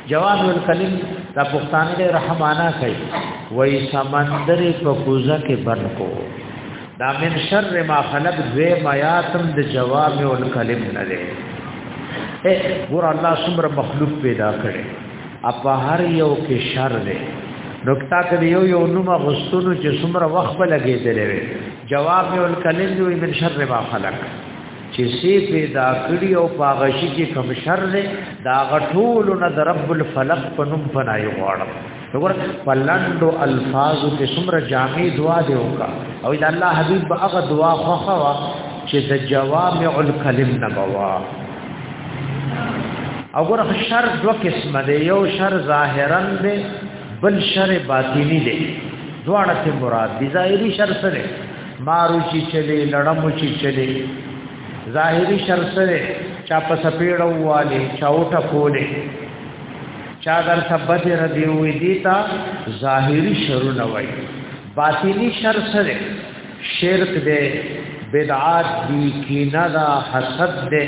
جواد الکلیم دا پښتانه له رحمانا کوي وای سمندر په کوزه کې بند کو دا من شر ما خلق دوی میاتم د جواب الکلیم نه دی اے ګور الله څومره مخلوق پیدا کړي اپا هر یو کې شر دی نکتا کړي یو یو نوم غستونو چې څومره وخت لګېدلې جواب الکلیم دوی من شر ما خلق چې سی پیدا کړی او پاغشی کې کم شر دی دا غټول نه د رب الفلق په نوم پنای غواړم وګور پلندو الفاظ کې څومره جامع دعا دی وکا او دا الله حبیب هغه دعا خوخه وا چې د جوامع الکلم نه بوا وګور شر دو قسم دی یو شر ظاهرا دی بل شر باطینی دی دواړه ته مراد دی ظاهری شر سره مارو چې چلے لړمو چې چلے ظاهری شر سره چا په سپیړو والے چاوټه کولې چا در سبت ردی وې دیتا ظاهری شر نه وای باطینی شر سره شرک دې بدعات دی کینه دا حسد دې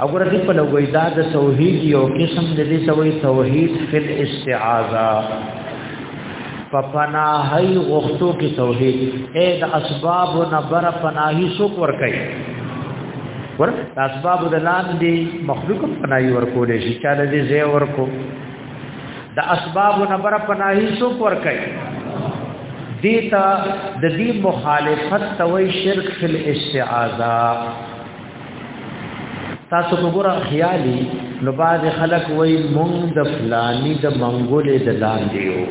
او ګره دې په لوګي دا د توحید یو قسم د دې سوې توحید فل استعاذہ په پناهي غوښتو کې توحید اې د اسباب نه بر پناهي څوک ور کوي ور اسباب د لاندې مخلوق پناهي ور کولې شي چې د دې زه ور کو د اسباب نه بر پناهي څوک ور کوي دیتا د دې مخالفت توي شرک فل استعاذہ تاسو وګوره خیالي نو باز خلک وای مونږ د فلانی د منګولې د لاندې یو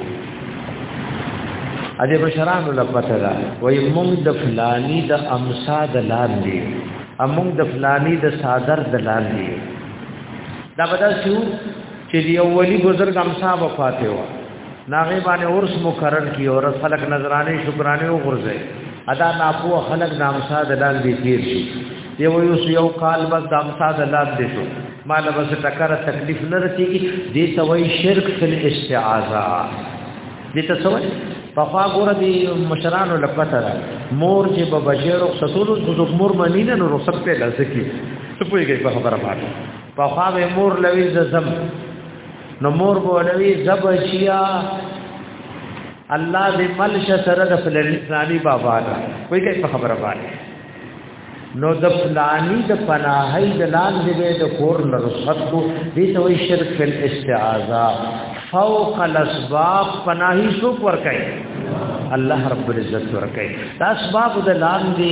اده بشران له پته را وای مونږ د فلانی د امسا د لاندې امونږ د فلانی د صادر د لاندې دا بدل شو چې یو ولی بزرګ امسا وفات و ناغه باندې ورس مقرر کی او رس خلق نظرانه شکرانه او غرزه ادا ناپو خلق نامسا د لال دی تیر شي یو یو یو کال بس د امسا د لال دی شو مال بس ټکر تکلیف نه رسیږي دې توي شرک فل استعاذہ دې ته سوې په خوا ګور دي مشرانو لپته را مور چې په بشیر او سسول د مور منی نه رخصت په لاسه کې څه پويږي په خبره باندې په خوا به مور لوي زم نو مور به لوي زب شیا الله دې ملش سره د فلانی بابا دا کوئی کای په خبره باندې نو د فلانی د پناهي د لال دې د کور لرسخت کو دې ته وي شرک فل استعاذہ فوق الاسباب پناهي سو پر کوي الله رب العزت ورکړي دا اسباب د لام دي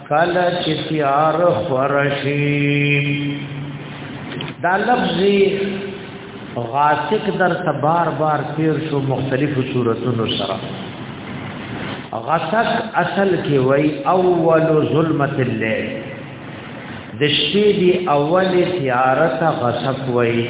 کله چې تیار خورشی دا لفظ غاسق در ته بار بار تیر شو مختلفو صورتونو سره غسق اصل کې وای اول ظلمت الليل د شپې دی اول تیارت غسق وای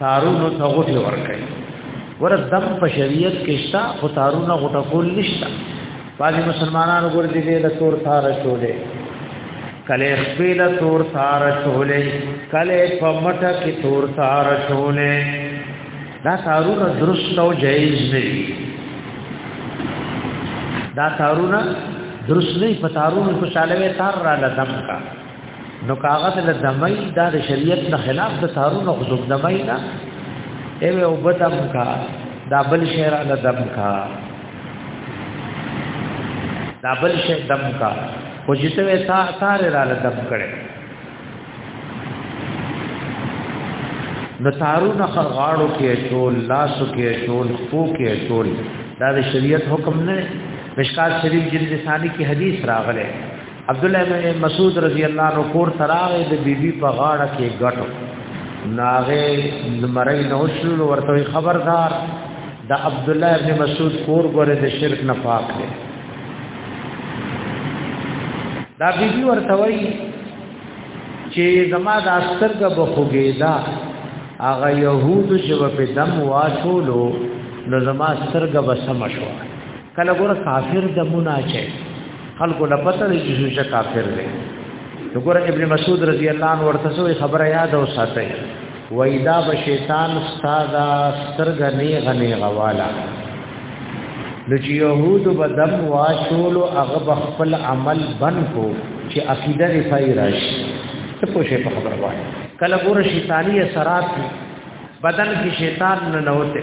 تارونو ته غوټي ورکړي ور دم په شریعت کې شتا خو تارونو غوټه کول نشتا باندې مسلمانانو ګور دي دې د تور تار چولې کله خپل تور تار چولې کله په مټه کې تور تار چولې دا تارونه درست او جایز نه دي دا تارونه درست نه په تارونو کو شالوي تار را لدم کا نو کاغذ له دمای دا د شریعت نه خلاف د تارونو خو دمای نه ایوه او بدم کا دا بل شعر له دم کا دا بل شعر دم کا خو چې ته تا تار را له دم کړي نو تارونه غاړو کې ټول لاسو کې ټول خو کې ټول دا د شریعت حکم نه مشکات شریف جلد ثانی کې حدیث راغله عبد الله بن مسعود رضی الله عنه کور تراغه د بیبي په غاړه کې غټو ناغه مرای نو شل ورته خبردار د عبد الله بن مسعود کور غره د شرک نه پاک دی دا بیبي ورته وای چې زما د استرګه بخوګیدا هغه يهود چې په دم واچولو نو زما سترګه بسم شو کله ګور کافر د منا چي خلکو نه پته دی چې شو کافر دی وګور ابن مسعود رضی الله عنه ورته سوې خبره یاد او ساتي وایدا به شیطان استادا سترګ نه غني غوالا د يهود په دم واشول او هغه خپل عمل بن کو چې عقیده رفای راشي ته پوښې په خبره وایي کله ګور شیطانی اثرات بدن کې شیطان نه نوته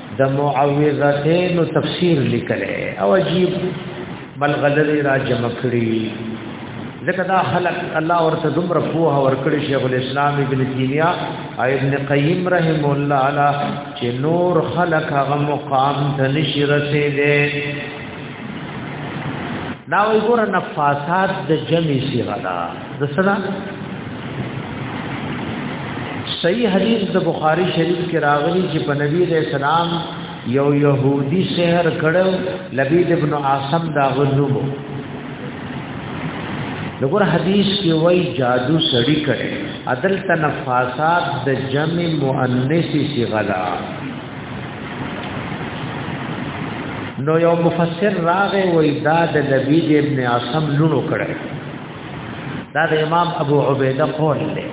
د معوذتین تفسیر لیکل او عجیب بل غلری را جمع کړی ځکه دا خلق الله ورته دومره پوها ورکړي شیخ الاسلام ابن تیمیه او ابن قیم رحم الله علی چې نور خلق هغه مقام ته نشي رسیدي دا وګوره نفاسات د جمع صيغه ده د سنا صحیح حدیث د بخاری شریف کې راغلی چې په نبی علیہ السلام یو يهودي سحر کړو لبید ابن عاصم دا غنومو دغه حدیث کې وای جادو سړی کړي عدل تنفاسات د جمع مؤنث صيغه ده نو یو مفسر راغې وای دا د لبید ابن عاصم لونو کړي دا د امام ابو عبیده قول دی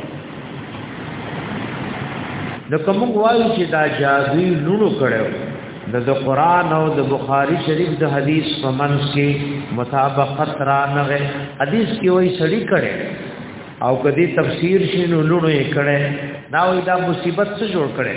لکه موږ وایو چې دا جادوی لونو کړو د د قران او د بخاری شریف د حدیث په منځ کې مطابقت را نغه حدیث کې وای سړی کړي او کدی تفسیر شینو لونو یې کړي دا وای دا مصیبت څه جوړ کړي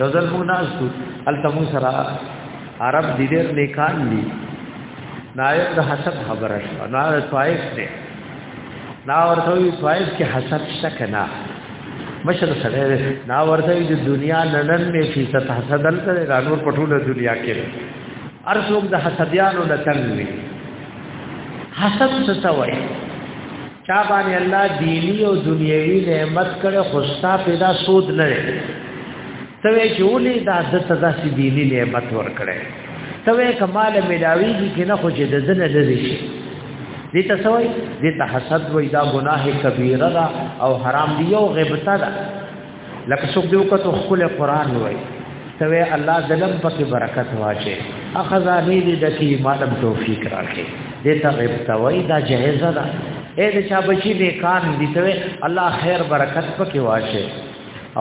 یو ځل موږ ناشو التمو سره عرب دې ډېر نیکان دي نایب د حسد خبره شو نه طائف دې نا ورته وی طائف کې حسد شک نه مشر سره نا ورته وی د دنیا ننن می فی ست حسد دل سره رانور پټوله دنیا کې ارسوک د حسدیانو نه تنګ وی حسد څه وایي چا باندې الله دینی او دنیوي نعمت کړه خوستا پیدا سود نه لري توې چې ولې دا د سزا سي دینی نعمت ور کړې توې کمال ملاوي دي کې نه خو چې د زنه لري شي دې ته سوي دې ته حسد وې دا ګناه کبیره او حرام دی او غیبت ده لکه څوک دیو کته خپل قران وای سوی الله دلم پکې برکت واچي اخذا نه دې د کی مالم توفیق راکې دې ته غبطه وای دا جهیز ده اې د چا بچی دې کار دې سوی الله خیر برکت پکې واچي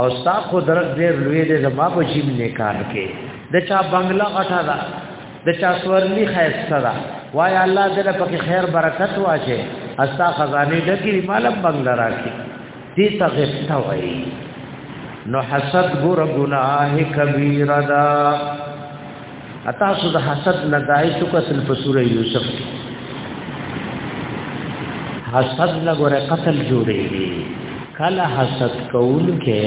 او ستا قدرت دې لوی دې زما بچی نه کار کې د چا بنگلا غټا ده د چا سورلی خیسته ده وای الله دې پکې خیر برکت واچي استا خزانه دې کی مالم بنگلا راکې دې ته غفتا وایي نو حسد ګور ګناه کبیره ده اتا سود حسد نه دای شو قتل په سوره یوسف حسد نه ګور قتل جوړېږي کله حسد کول کې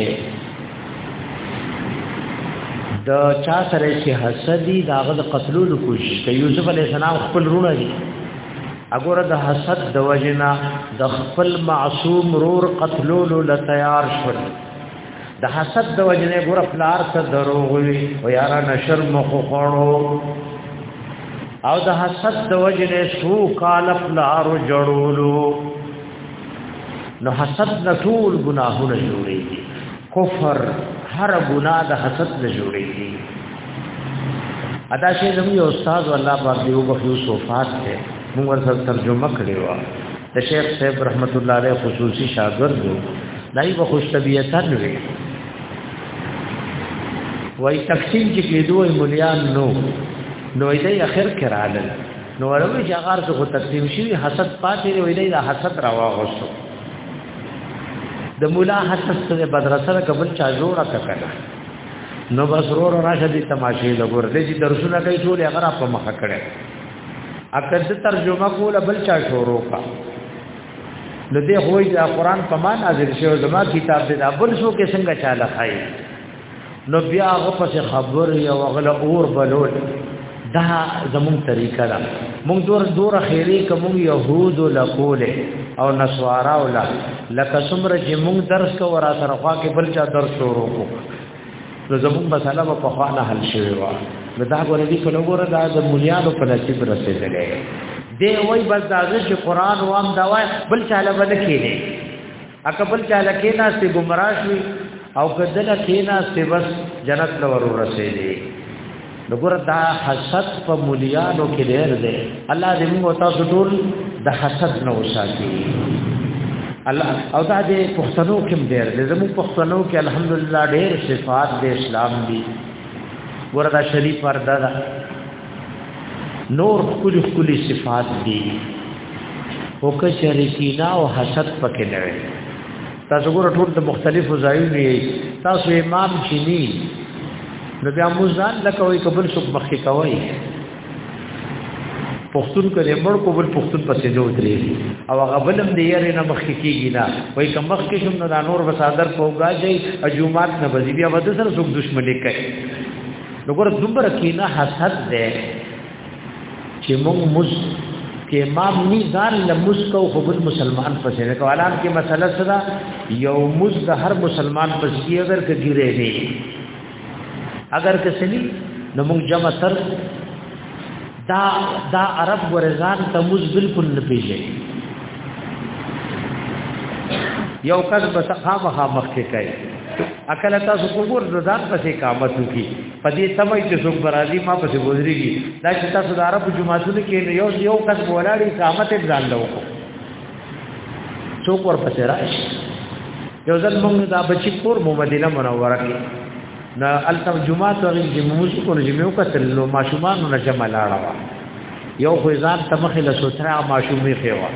د چا سره چې حسدي داغه د قتلولو کوشش کوي یوسف علی السلام خپل رونه دي اګوره د حسد د وجنا د خپل معصوم رور قتلولو ل تیار شول د حسد د وجنه ګور پلار ته دروغ وی او یارا نشر مخ خوړو او د حسد د وجنه سو کال پلار جوړولو نو حسد نټول گناهونه جوړیږي کفر هر ګناه د حسد نه جوړېږي ادا شي زمو یو استاد الله پاک دی او بخیو صفات ته موږ ورته ترجمه کړی و د شیخ صاحب رحمت الله علیه خصوصي شاګرد وو دای په خوش طبیعتن وی وای تقسیم چې کېدو مليان نو نو دې اخر کې رااله نو ورو چې هغه څه تقسیم شي حسد پاتې وي دې حسد راوغوښتو د مولا حسن سره بدرسره قبل چا جوړه کړه نو بس ورور راشه دي تماشې لګور دې چې درسونه کوي ټول هغه په مخه کړي اکه د ترجمه کوله بل چا شروع کا نو دې خوې د قرآن په مان حاضر شوی زما کتاب دې د بل شو کې څنګه چاله خای نو بیا هغه پس خبر یو غل اور بلول دا زمون طریقه ده مونږ دور دور خیری کوم یهود لکول او نسوارا ولا لکه څومره چې مونږ درس کو ورا سره خوا کې بل چا درس شروع کو نو زمون مسله په خوا نه حل شوی و نو دا غوړې دي کله ګوره دا د مليانو په نصیب رسیدلې دی وای بس دا چې قران وام دا وای بل چاله باندې کېږي اکبل چاله کې نه سي گمراه شوي او کدل کې نه سي بس جنت له ورو رسېږي نګور دا حسد په مليانو کې ډېر دی الله دې موږ تاسو ټول د حسد نه وساتي الله او دا دې پښتنو کې ډېر دی زموږ پښتنو کې الحمدلله ډېر صفات د اسلام دي وردا شریف پردا نور کلی کلی صفات دي او کچری کینا او حسد پکې نه وي تاسو ګور ټول د مختلفو ځایونو یې تاسو امام چینی نو بیا موږ ځان لکوي قبل څوک مخکې کوي پښتون کړي مړ کو بل پښتون پسې نه وتري او هغه بلم دی یې نه مخ کېږي نه وای کوم مخ کې شم نه نور وسادر پوګا جاي اجومات نه بزي بیا ود سره څوک دښمنی کوي نو ګور دومره کې نه حسد ده چې موږ مز کې امام ني ځان لمس کو خو بل مسلمان پسې نه کوالان کې مسله صدا یو مز د هر مسلمان پسې اگر کې ګیره دی اگر کې سلی نو موږ جمع سر دا دا عرب ورزان تموز بالکل نه پیژې یو کس بس خامخا مخ کې کوي اکل تاسو کوور ځان پسې قامت وکي پدې سمای چې څوک برازي ما پسې ګوزريږي دا چې تاسو د عرب جماعتونو کې یو یو کس ولاړی قامت ځان له وکړو څوک ور پسې راشي یو ځل موږ دا بچی کور مو مدینه منوره کې نا الته جمعه ته غي چې موږ کو نه جمعو کتل نو ماشومان نه جمع لاړه وا یو خو ځان ته مخې له سوتره ماشومې خېوا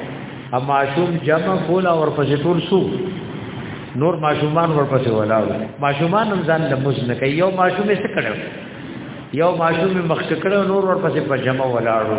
ا ماشوم جمع کول او ورپسې ټول سو نور ماشومان ورپسې ولاړ ماشومان هم ځان له موږ نه کوي یو ماشوم یې څه کړو یو ماشوم مخ کړو نور ورپسې په جمع ولاړو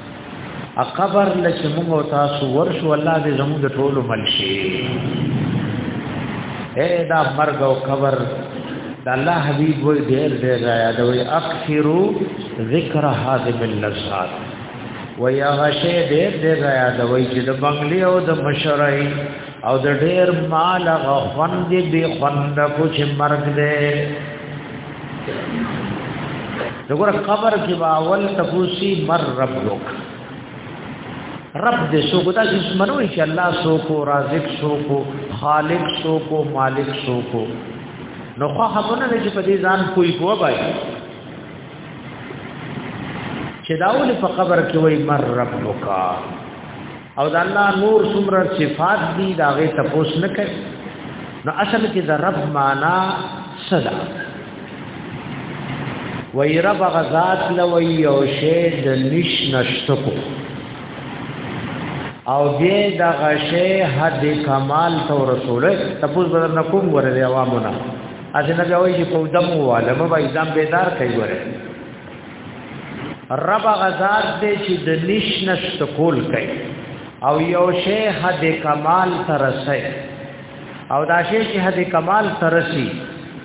ا قبر لکه موږ او تاسو ورشو الله دې زموږ د ټولو ملشي اے دا مرګ او قبر د الله حبيب وې ډېر ډېر رایا دا وې اکثرو ذکر هاذم اللذات وې هغه شی ډېر ډېر رایا دا وې چې د بنگلي او د مشرای او د ډېر مال غفن دې به خوند کو چې مرګ دې دغه قبر کې باول تفوسی مر رب لوک رب دې سو ګدا چې منو چې الله سو کو رازق سو کو خالق سو کو مالک سو کو نو خو خبرونه چې په دې ځان کوی کو بای چې داول په قبر کې وای مر رب لوکا او د الله نور څومره صفات دي دا غي تپوس نه کوي نو اصل کې د رب معنا صدا وای رب غزاد لوي او شی د نش نشتکو او دې د غشه حد کمال تو رسوله تپوس بدر نه کوم ورته عوامونه اځنه به وایي په دمو واله به ایزام بیدار کوي ورته رب غزاد دې چې د نشنش تکول کوي او یو شی حد کمال ترسي او دا شی چې حد کمال ترسي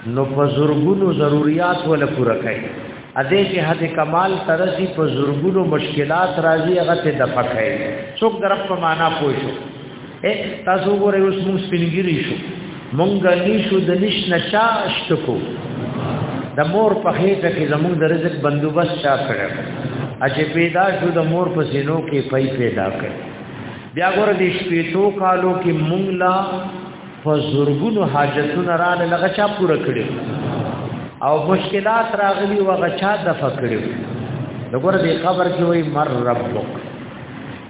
نو په زورګونو ضرورت ولا پوره کوي ا دې چې حد کمال ترسي په زورګونو مشکلات راځي هغه ته دفع کوي څوک درف په معنا پوښو اے تاسو ګورئ اوس موږ سپینګری شو مونږ نشو د نشنا شاشت کو د مور په هیته کې زموږ د رزق بندوبست چا کړو اچې پیدا شو د مور په سینو کې پي پیدا کړ بیا ګور دې شپېتو کالو کې مونږ لا په زورګونو حاجتونه را لغه چا پوره کړو او مشکلات راغلي وغه چا د فکرو وګوره دې قبر کې وای مر ربک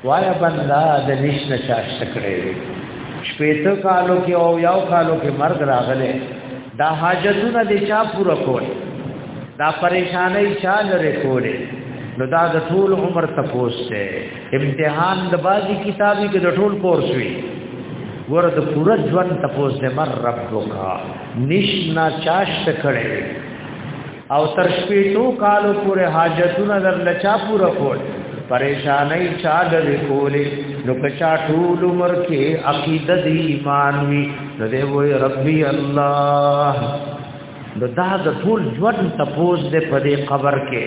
وایا بندا د نشن چاش تکړه شپېته کالو کې او یو کالو کې مرګ راغله دا حاجتونه د چا پوره کول دا پریشانای چا لري کوله نو دا د ټول عمر تپوس ته امتحان د بازي کتابي کې د ټول کورس وی ګوره د پوره ژوند تپوس ته مر ربک نشنا چاش تکړه او تر شپېتو کالو پورې حاجتونه در لچا پورا کول پریشانای چا د وکولې نو کچا ټول عمر کې عقیده دی ایمان وی نو دی وای ربي الله نو دا د ټول ژوند تپوس دې په دې قبر کې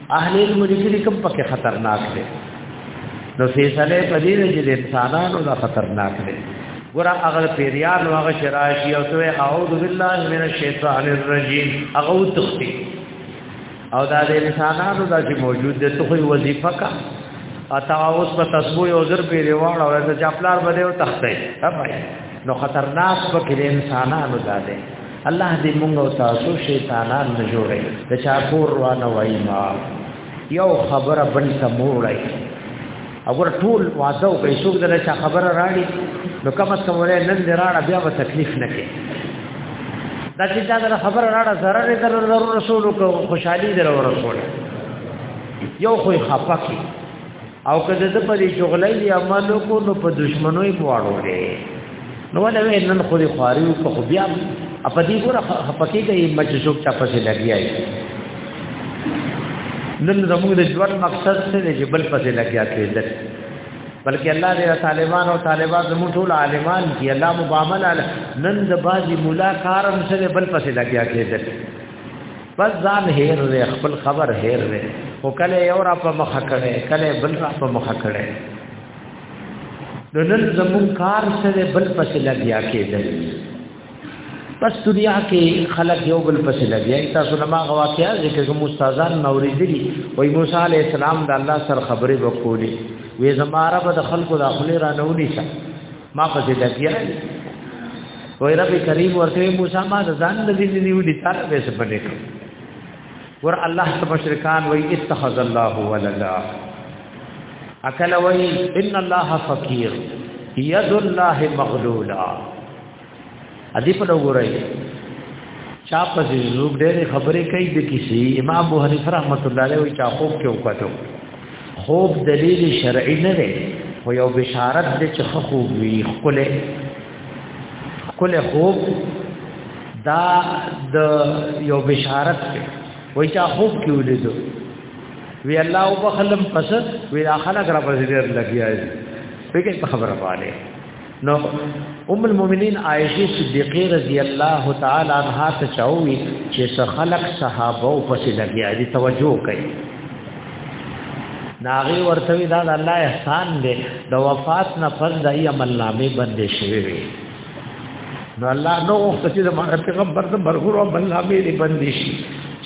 اهل علم لیکلي کوم پکې خطرناک دی نو فیصله په دې نه چې د انسانانو دا خطرناک دی ګور هغه پیریان او هغه شراشی او ته اعوذ بالله من الشیطان الرجیم هغه تختی او دا د انسانانو دا چې موجود دی ته خو وظیفه کا اتا اوس په تسبو یو زر پی ریواړ او د چاپلار بده او تختی نو خطرناک پکې انسانانو دا دی الله دې موږ او تاسو شیطانان نه جوړي د چا کور را نه وای ما یو خبره بل سموړی اگر ټول واده او پیسو د چا خبره راړي نو کوم سموړی نن دې راړه بیا به تکلیف نه کې دا چې دا د خبره راړه zarar دې ضرور رسول کو خوشحالي دې ورسول یو خو خفقه او کله د په دې شغلې عمل کو نو په دشمنوي پواړو دي نو ولې نن خو دې خواري او خو بیا په دې ګوره خپکه کې مجذوب چا پسې لګیای نن زموږ د ژوند مقصد څه دی چې بل پسې لګیا کېدل بلکې الله دې طالبان او طالبات زموږ ټول عالمان کې الله مبامل نن د بازي ملاقات سره بل پسې لګیا کېدل بس ځان هیر دی خپل خبر هیر دی او کله یو را په مخه کړي کله بل را په مخه کړي نن زمون کار سره بل پس لګیا کېدل بس دنیا کې خلک یو بل پس لګیا تاسو نه ما غواکیا ځکه کوم استادان نورې دي وای موسی علی السلام د الله سره خبرې وکولې وې زماره به د خلکو داخلي رانونی شه ما په دې لګیا وای رب کریم ورته موسی ما ځان د دې نیو دي تاسو به څه پټې کړو ور الله ته مشرکان وای اتخذ الله ولدا اکل وای ان الله فقیر ید الله مغلولا ادي په وګورئ چا په زوب ډېر خبرې کوي د کسی امام ابو حنیفه رحمۃ اللہ علیہ وی چا خوب کې وکړو خوب دلیل شرعي نه دی خو یو بشارت دی چې خوب وی خپل خپل خوب دا د یو بشارت دی وی چا خوب کې ولیدو وی الله وبخلم پس وی اخلاق را پسې ډېر لګیای وی کې خبره پاله نو ام المؤمنین عائشه صدیقه رضی الله تعالی عنها ته چاوي چې څه خلق صحابه او پسې لګیا دي توجه کوي ناغي ورته دا الله احسان دی د وفات نه پس د عمل نامې باندې شوی وي نو الله نو وخت چې د پیغمبر د مرغور او بل نامې دې باندې شي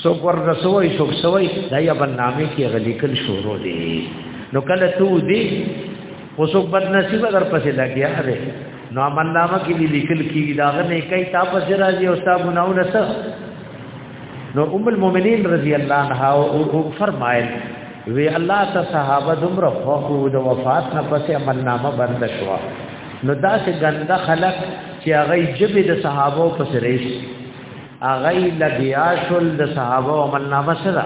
سو پر رسوي سو سوي د عمل نامې کې غلیکل شروع دي نو کله تو دې خو څوک بد نصیب در پسې لګیا دی نو عمل نامه کې دی لیکل کیږي دا غنه کوي تا پسې راځي او تا ګناونه سره نو ام المؤمنین رضی الله عنها او فرمایل وی الله ته صحابه دمر خو د وفات نه پسې عمل نامه بند شو نو دا سه ګنده خلق چې هغه جبه د صحابه پسې ریش هغه لګیا شول د صحابه عمل نامه سره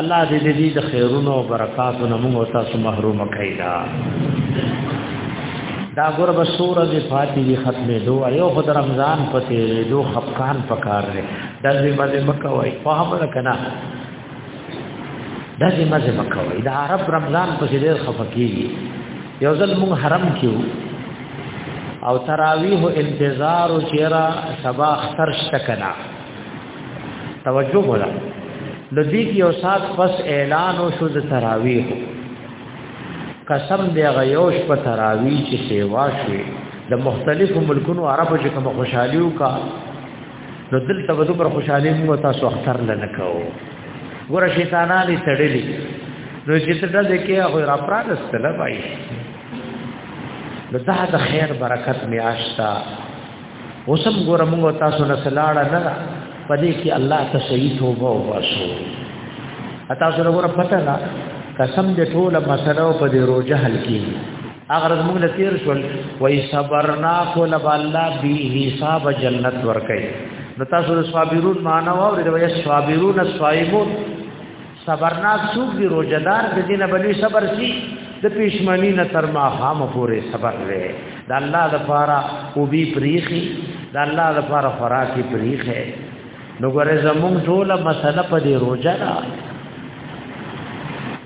الله دې دې د خیرونو او برکاتو نه موږ تاسو محروم کړي دا دا ګور به سور دې فاتې دې ختمې دو ایو خد رمضان پته دو خفقان پکار دې د دې مزه مکوای په هغه کنا د دې مزه مکوای دا عرب رمضان پسې ډېر خفقي یو ځل موږ حرم کېو او تراویح انتظار او چیرې سبا اختر شتکنا توجه ولا د دې کې یو سات پس اعلان او شو د تراویح قسم دی غیوش په تراویح چې سیوا شوي د مختلفو ملکونو عربو چې کوم خوشحالي وکا نو دلته به پر خوشحالي مو تاسو اختر لنه کوو ګور شیطانانی تړلې نو چې ته دلته کې هغه را پرانست لبای نو دا د خیر برکت میاشتا اوسم ګور موږ تاسو نه سلاړه نه ده پدې کې الله ته صحیح توبه واسو اته سره ګور پته نه قسم دې ټول مسله په دې روزه حل کې اگر موږ له تیر شول وای صبرنا کول بالله به حساب جنت ورکې نو تاسو صابرون معنا واورئ وای صابرون صائمون صبرناک څوک دی روزدار د دینه بلوي صبر سي د پښمنی نه تر ما خام پورې صبر لري د الله د پاره او بي پریخي د الله د پاره فراخي پریخي نو ګره زمون ټول مسله په دې روزه ده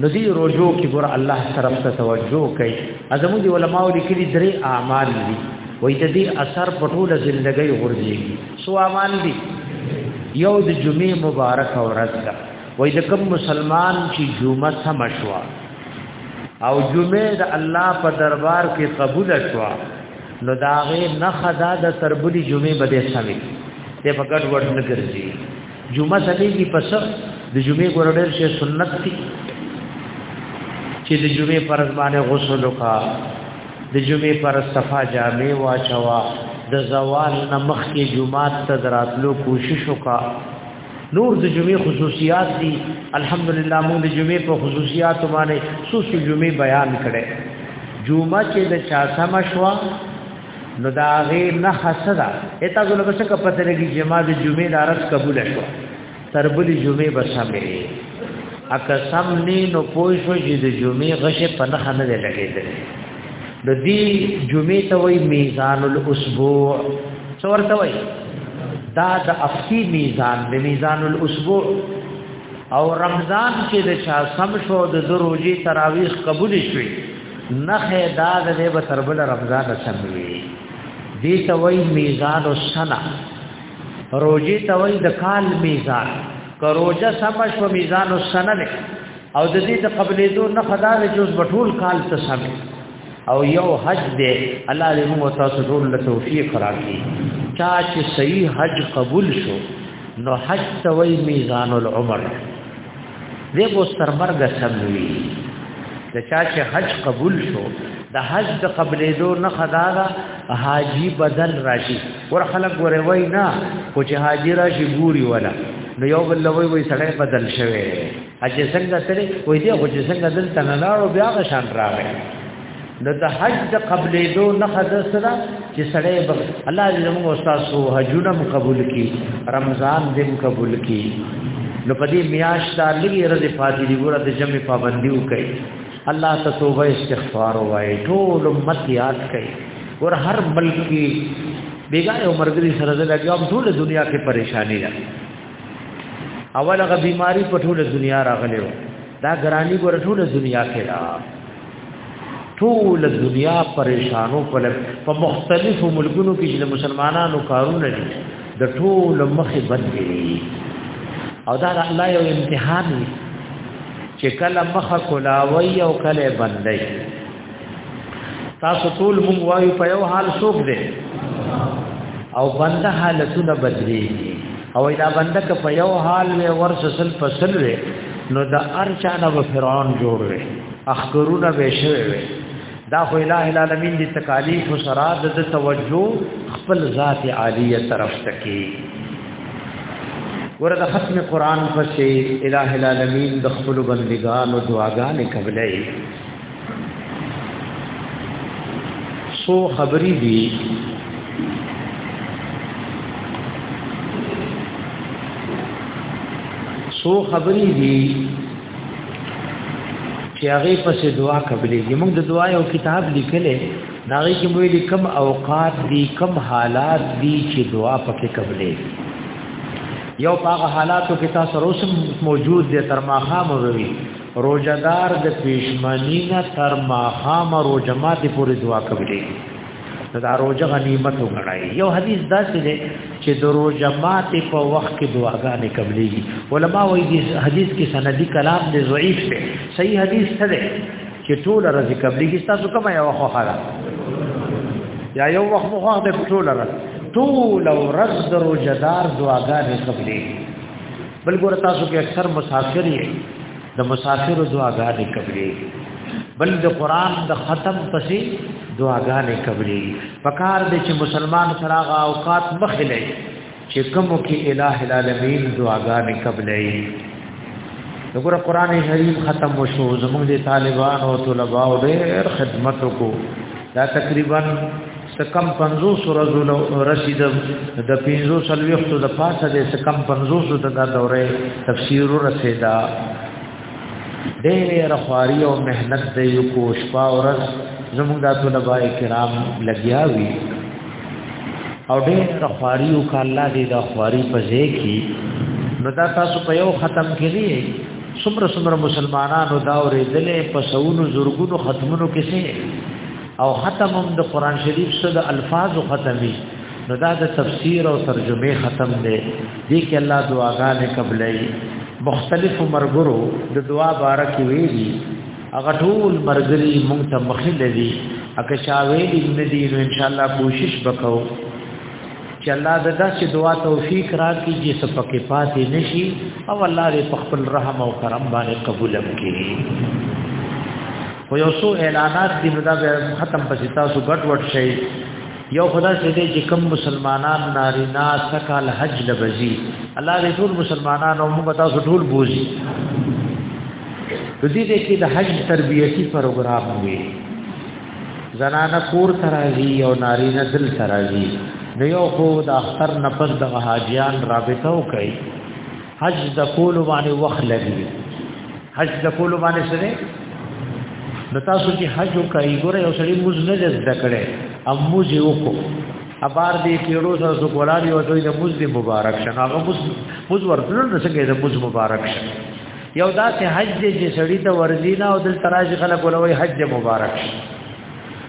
نو دې روزو کې ګور الله طرف ته توجه کوي ازمو دي علماء لیکلي درې اعمال دي وې د دې اثر په ټول ژوندۍ ورځي سو اعمال دي یو د جمعې مبارک ورځ ده وای د کوم مسلمان چې جمعه سم شوا او جمعه د الله په دربار کې قبول شوا نو داغه نه خدا د تربلی جمعه بده سمي ته فقط ورډ نه ګرځي جمعه سميږي پس د جمعه ګورډر شي سنت دي چې د جمعه فرض باندې غسل وکا د جمعه پر صفه جامع واچوا د زوال نمخ کې جمعه تدراتلو کوشش وکا نور د جمعې خصوصیات دي الحمدلله موږ د جمعې په خصوصیات باندې څو څو جمعې بیان کړي جمعه چې د چا سم شوا نو دا غي نه حسدا اته زله بس کا پته لګي جمعه د جمعې د عرض قبول شو تربلی جمعې بس همې اکه سم نه نو پوه شو چې د جمعې غشه په نه نه لګېدل د دې جمعې ته وای میزان الاسبوع څو ورته وای دا د افتی میزان د میزان الاسبوع او رمضان کې د چا سم شو د دروځي تراویح قبول شوي نخه دا د دې به تربل رمضان سم وي دې ته وای میزان السنه روزي ته وای د کال میزان کروجه سم شو میزان السنه او د دې د قبلې دو نه خدا د جز بټول کال ته سم او یو حج دې الله دې موږ تاسو ټول له توفیق راکړي چا چې صحیح حج قبول شو نو حج ته وی میزان العمر دې بو سترمرګ سم وی د چا چې حج قبول شو د حج د قبلې دو نه خدا دا حاجی بدل راشي ور خلک ور وای نه کو چې حاجی راشي ګوري ولا نو یو بل وای وای سړی بدل شوی اجه څنګه تلې وې دې خو چې څنګه دلته نه لاړو بیا غ شان راغی نو د حج د قبلې دو نه خدای سره چې سړی بغ الله دې موږ استاد سو حجونه قبول کړي رمضان دې قبول کړي نو پدې میاش دا لګي رضی فاضل دی ګوره د جمع پابندي وکړي الله ته توبه استغفار وایي ټول امت یاد کړي ور هر ملک کې بیګا یو مرګري سره د لګیام ټول دنیا کې پریشانی ده اول هغه بیماری په ټوله دنیا راغلی و دا ګرانی ګور ټوله دنیا کې را ټوله دنیا پریشانو په په مختلفو ملکونو کې چې مسلمانانو کارونه دي د ټوله مخې بد دي او دا الله یو امتحان دی چې کله مخه کولاوي او کله بندي تاسو ټول مونږ وایو په یو حال څوک دی او بنده حالتونه بدلېږي او دا بنده که په یو حال وي ورسل فصل وي نو دا ارچانه و فرعون جوړ وي اخکرونه به شوي وي دا خو الٰه العالمین دي تکالیف و سرا د توجه خپل ذات عالیه طرف تکي ورته ختم قران پسې الٰه العالمین د خپل بندگانو دعاګانې قبلې سو خبرې دي سو خبرې دي چې هغه پسې دعا قبلېږي موږ د دعا یو کتاب لیکلې دا غي کې ویلي کم اوقات دي کم حالات دي چې دعا پکې قبلې یو هغه حالاتو کې تاسو روسم موجود دي تر ماخام وروي روجدار د پیشمنی نه تر ماخام روجمات پورې دعا کوي دا روجه غنیمت وګڼای یو حدیث داسې دی چې د روجمات په وخت کې دعاګانې قبليږي علما وایي د حدیث کې سندي کلام دی ضعیف دی صحیح حدیث څه دی چې ټول راځي قبليږي تاسو کومه یو خوخه یا یو وخت مخه د ټول راځي ټول ورځ د روجدار دعاګانې قبليږي بل ګور تاسو کې اکثر مسافر یې د مسافر دعاګانې قبلې بل د قران د ختم پسې دعاګانې قبلې پکار دې چې مسلمان سره اوقات مخلې چې کوم کې الٰه العالمین دعاګانې قبلې وګوره قران کریم ختم وشو زموږ د طالبان او طلباء ډېر خدمت وکړو دا تقریبا سکم 50 ورځو رسید د 50 سلويختو د پاسه د سکم 50 د دا دوره تفسیر رسیدا ډېر خواري او مهنت د یو کوش پا ورځ زموږ د طلبه کرام لګیا وی او ډېر خواري او کاله دې د خواري په ځای کې نو دا تاسو په یو ختم کې دی څومره څومره مسلمانانو دا ورې دلې په سونو زورګونو ختمونو کې سي او ختم هم د قران شریف سره د الفاظ ختمي نو دا د تفسیر او ترجمه ختم دی دې کې الله دعاګانې قبلې مختلف مرګرو د دعا بارک ویلي هغه ټول مرګري مونږ ته مخې لري اګه شاوېل ابن دي نو ان شاء الله کوشش وکاو چې الله د داسې دعا توفیق راکړي چې سپکه پاتې نشي او الله دې په خپل رحم او کرم باندې قبول کړي خو یو څو اعلانات دي دا ختم پسې تاسو ګټ وټ شي یو خدا چې دې چې کم مسلمانان نارینا سکال حج لبزي الله دې ټول مسلمانان او موږ تاسو ټول بوزي دې دې کې د حج تربیتی پروګرام وي زنانه کور ترازی او نارینه دل ترازی نو یو خو د اختر نفس د حاجیان رابطه وکړي حج د کول باندې وخت لګي حج د کول باندې سره د تاسو چې حج کوي ګوره یو سړی موږ نه زده کړي او موږ یې وکړو ابار دې کېړو سره سو ګولالي او دوی د موږ دې مبارک شه هغه موږ موږ ورته نه څنګه د موږ مبارک شه یو داسې حج دې چې سړی ته ورزینا او دل تراج خلک ولوي حج مبارک شه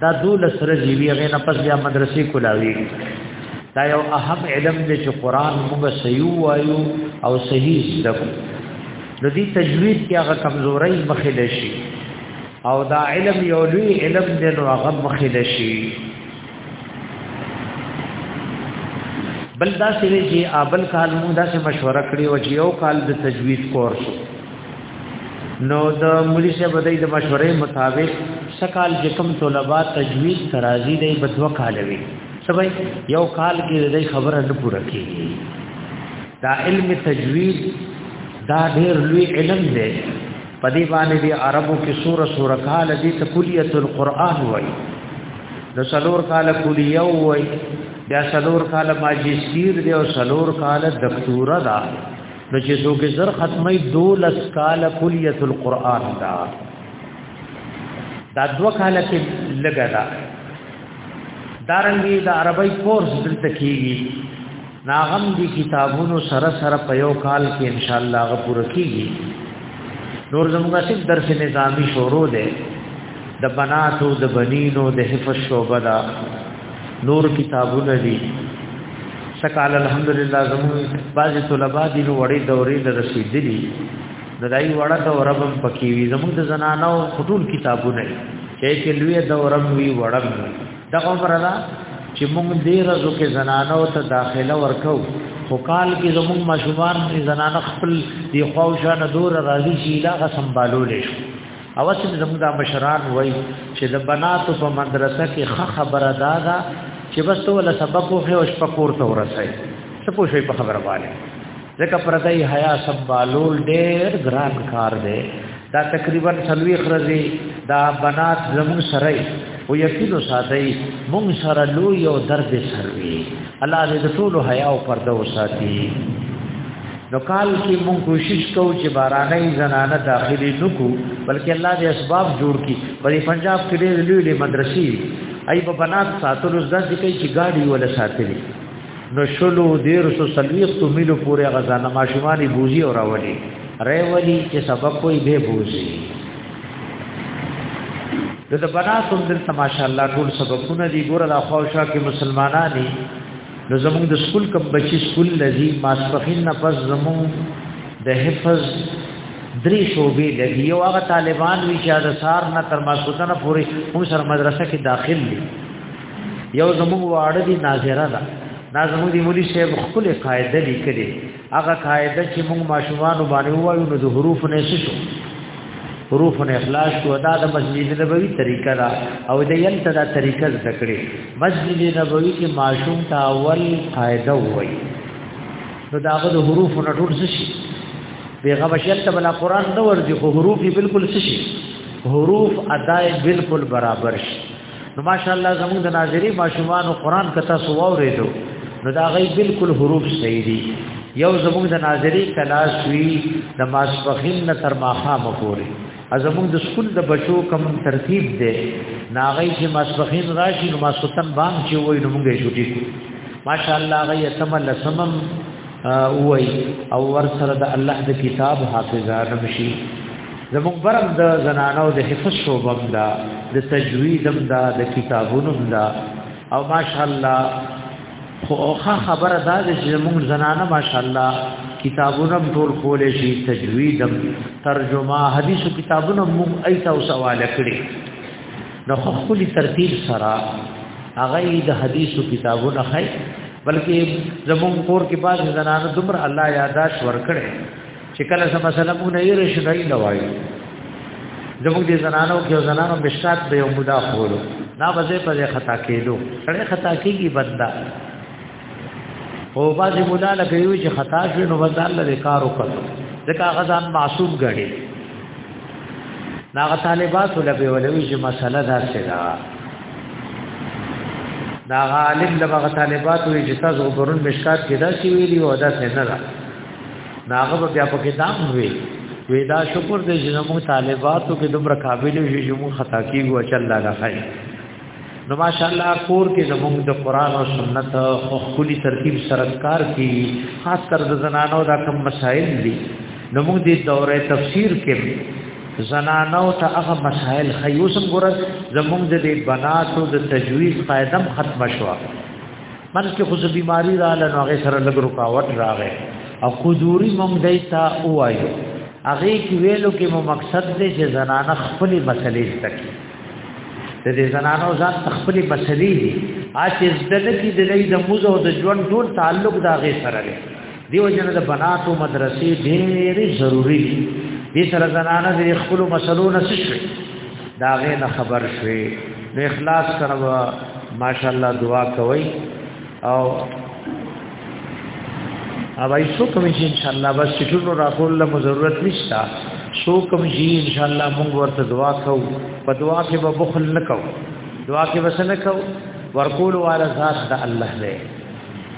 دا دول سره جیوی غینا پس بیا مدرسې کولاوی دا یو اهم علم دی چې قران موږ صحیح وایو او صحیح زده کو نو دې تجوید کې هغه کمزوري مخې لشي او دا علم یو لوی علم دی نو هغه مخې لشي بل دا سره چې ابل کال موږ دا سه مشوره کړې و چې یو کال د تجوید کورس نو د مولوی صاحب د د مشورې مطابق سکال چې کوم طلبه تجوید ترازی دی په دوه کال وی سبای یو کال کې د خبره نه پوره کیږي دا علم تجوید دا ډېر لوی علم دی په دې باندې د عربو کې سوره سوره کال دي ته کلیت القرآن وای نو څلور کال کلیه وای بیا څلور کال ماجستیر دی او څلور کال دکتورا ده نو چې څوک زر ختمي دولس کال کلیت القرآن دا دا دو کال کې لګا دا دارنګي دا عربی کورس دلته کیږي ناغم دي کتابونو سره سره په یو کال کې ان شاء الله غو پوره کیږي نور زموږه صرف درس نظامی شروع ده د بناتو د بنینو د حفظ شوبه ده نور کتابونه دي سکال الحمدلله زمو بعض طلبه دي نو وړي دورې ته رسیدلي د دای وړه دوره هم پکې وي زمو د زنانو خطول کتابونه چې کې لوی دوره وي وړه دا عمر را چې موږ دې رزو کې زنانو ته داخله ورکو خو کال کې زموږ مشومان زنانه خپل دی خواوشانه دور راځي چې لاغه سنبالول شي او چې زموږ د مشران وای چې د بناتو په مدرسه کې خه خبره دادا چې بس ته ولا سبق خو هوش پکور ته ورسای څه پوښي په خبره باندې ځکه پردای حیا سبالول ډېر ګران کار دی دا تقریبا سلوي خرزي دا بنات زموږ سره او یقینو ساتي موږ سره لوی او درد سروي الله دې ټول حیا او پرده وساتي نو کال کې مونږ کوشش کوو چې بارانې زنانه داخلي نکو بلکې الله دې اسباب جوړ کړي په پنجاب کې ډېر لوی لوی مدرسې ای په بنات ساتلو زده کوي چې ګاډي ولا ساتلي نو شلو دیر سو سلویخ تو ملو پورې غزانه ماشومانی بوزي او راولي ریولی چې سبب کوئی به بوزي د بنات هم دلته ماشاءالله ټول سببونه دي ګوره د خوښه کې مسلمانانی نو زمونږ د سکول کم بچی سکول لذي ماسپخین نه پس زمونږ د حفظ درې شوبې لګي یو هغه طالبان وی چې د سار نه تر ماسوتنه پورې هم سره مدرسه کې داخل دي یو زمونږ واړه دي ناظره ده دا زمونږ دی مولي صاحب خپل قاعده لیکلي هغه قاعده چې موږ ماشومان باندې وایو نو د حروف نه شو حروف نه اخلاص شو دا د مسجد نبوي طریقه دا او د یل تدا طریقه زده کړې مسجد نبوي کې ماشوم ته اول قاعده وایي نو دا د حروف نه ټول شي بیغه بشل ته بلا قران نو ورځي خو حروف بالکل شي حروف ادای بالکل برابر شي نو ماشاءالله زموږ د ناظری ماشومان قرآن کته سو اوریدو نو دا غي بالکل حروف صحیح دي یو زموږ د ناظری کلاس وی د ماسپخین نه تر ماخه مپوري زموږ د سکول د بچو کم ترتیب دی ناغی چې ماسپخین راشي نو ماسوتن بام چې وای نو موږ شوټی ماشاءالله غي تم لسمم وای او ور سره د الله د کتاب حافظانه بشي زموږ برم د زنانو د حفظ شوبم دا د تجویدم دا د کتابونو دا او ماشاءالله خو اوخه خبره دا چې زموږ زنانه ماشاءالله کتابونه ټول کولې شي تجویدم ترجمه حدیثو کتابونه موږ ایت او سوال کړي نو خپل ترتیب سره هغه د حدیثو کتابونه خای بلکې زموږ کور کې بعض زنانه دومره الله یاداش ورکړي چې کله سم مسله مونږ نه یې رښتای نه وایي زموږ دې زنانو کې زنانو بشات به یو مدا خورو نا وځه په خطا کېدو سره خطا کېږي بندا او باز مولا لکه یو چې خطا شوی نو وځه الله دې کار وکړي ځکه هغه ځان معصوم ګڼي ناغه طالبات لبه ولوي چې مسله دا څه ده دا عالم لبه طالبات وي چې تاسو وګورئ مشکات کې دا څه ویلي او دا څه نه ده ناغه بیا په کې دام وی وی دا شکر دې چې موږ طالباتو کې دومره قابل یو چې موږ خطا کیږو چې الله دا خیر نو ماشاءالله کور کې زموږ د قران او سنت او خولي ترتیب سره کار کی خاص کر د زنانو دا کم مسائل دي نو موږ دې دوره تفسیر کې زنانو ته هغه مسائل خیوسم ګره زموږ د بناتو د تجویز قاعده ختم شوه من کې خو بیماری را لنو هغه سره لګ رکاوټ راغې او حضوري مونږ دای تا وایو هغه کې ویلو کې مو مقصد دې چې زنانه خپل مسلې تکي د دې زنانو ځان خپل مسلې دي اته زده کې د لید موزه او د ژوند ټول تعلق دا غي سره لري دیو جن د بناتو مدرسې ډېرې ضروری دي دې سره زنانه د خپل مسلو نه شي دا غې نه خبر شوي نو اخلاص سره ماشاءالله دعا کوي او اوای سو کوم چې ان شاء الله بس ټول راغول له ضرورت نشتا سو کوم چې ان شاء الله موږ ورته دعا کوو په دعا کې به بخل نه کوو دعا کې وسنه کوو ورکول والا ذات د الله دی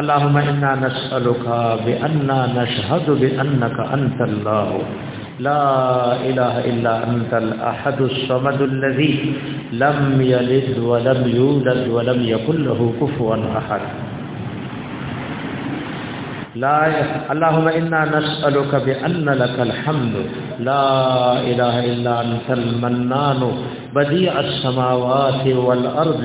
اللهم انا نسالك باننا نشهد بانك انت الله لا اله الا انت الاحد الصمد الذي لم يلد ولم يولد ولم يكن له كفوا احد لا اللهم انا نسالك بان لك الحمد لا اله الا انت المنان بديع السماوات والارض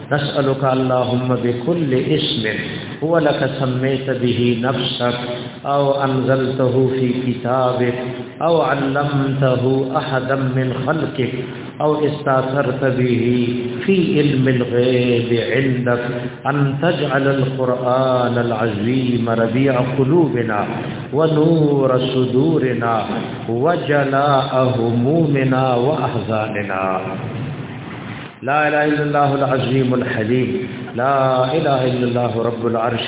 نسألك اللهم بكل اسم هو لك سميت به نفسك أو أنزلته في كتابك أو علمته أحدا من خلقك أو استاثرت به في علم الغيب عندك أن تجعل القرآن العظيم ربيع قلوبنا ونور صدورنا وجلاء همومنا وأحزاننا لا اله الا الله العظيم الحليم لا اله الا الله رب العرش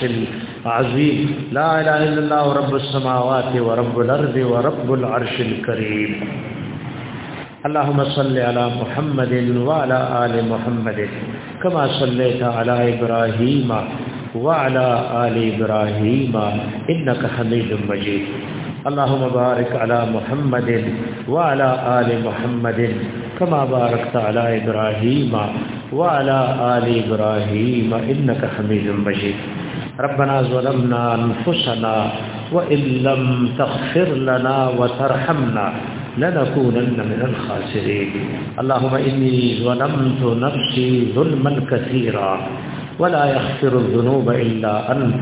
العظيم لا اله الا الله رب السماوات ورب الارض ورب العرش الكريم اللهم صل على محمد وعلى ال محمد كما صليت على ابراهيم وعلى ال ابراهيم انك حميد مجيد اللهم بارك على محمد وعلى ال محمد كما باركت على ابراهيم وعلى آل ابراهيم انك حميد مجيد ربنا ظلمنا انفسنا وان لم تغفر لنا وترحمنا لنكونن من الخاسرين اللهم اني ظلمت نفسي ظلما كثيرا ولا يغفر الذنوب الا انت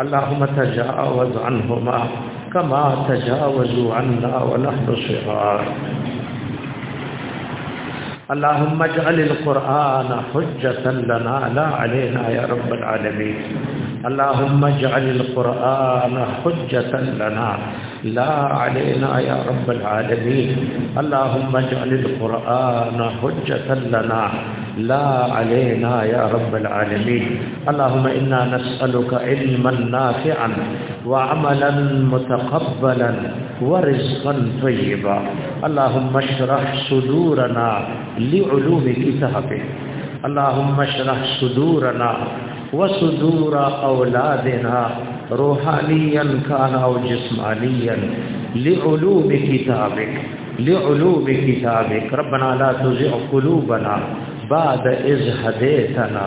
اللهم تجاوز عنهما كما تجاوزوا عنا ونحن صغار اللهم اجعل القرآن حجة لنا لا علينا يا رب العالمين اللهم اجعل القرآن حجة لنا لا علينا يا رب العالمين اللهم اجعل القرآن حجة لنا لا علينا يا رب العالمين اللهم إنا نسألك علما نافعا وعملا متقبلا ورزقا طيبا اللهم اشرح صدورنا لعلوم كتابك اللهم اشرح صدورنا وصدور اولادنا روحانيا كان او جسمانيا لعلوم كتابك لعلوم كتابك ربنا لا تزع قلوبنا بعد إذ هديتنا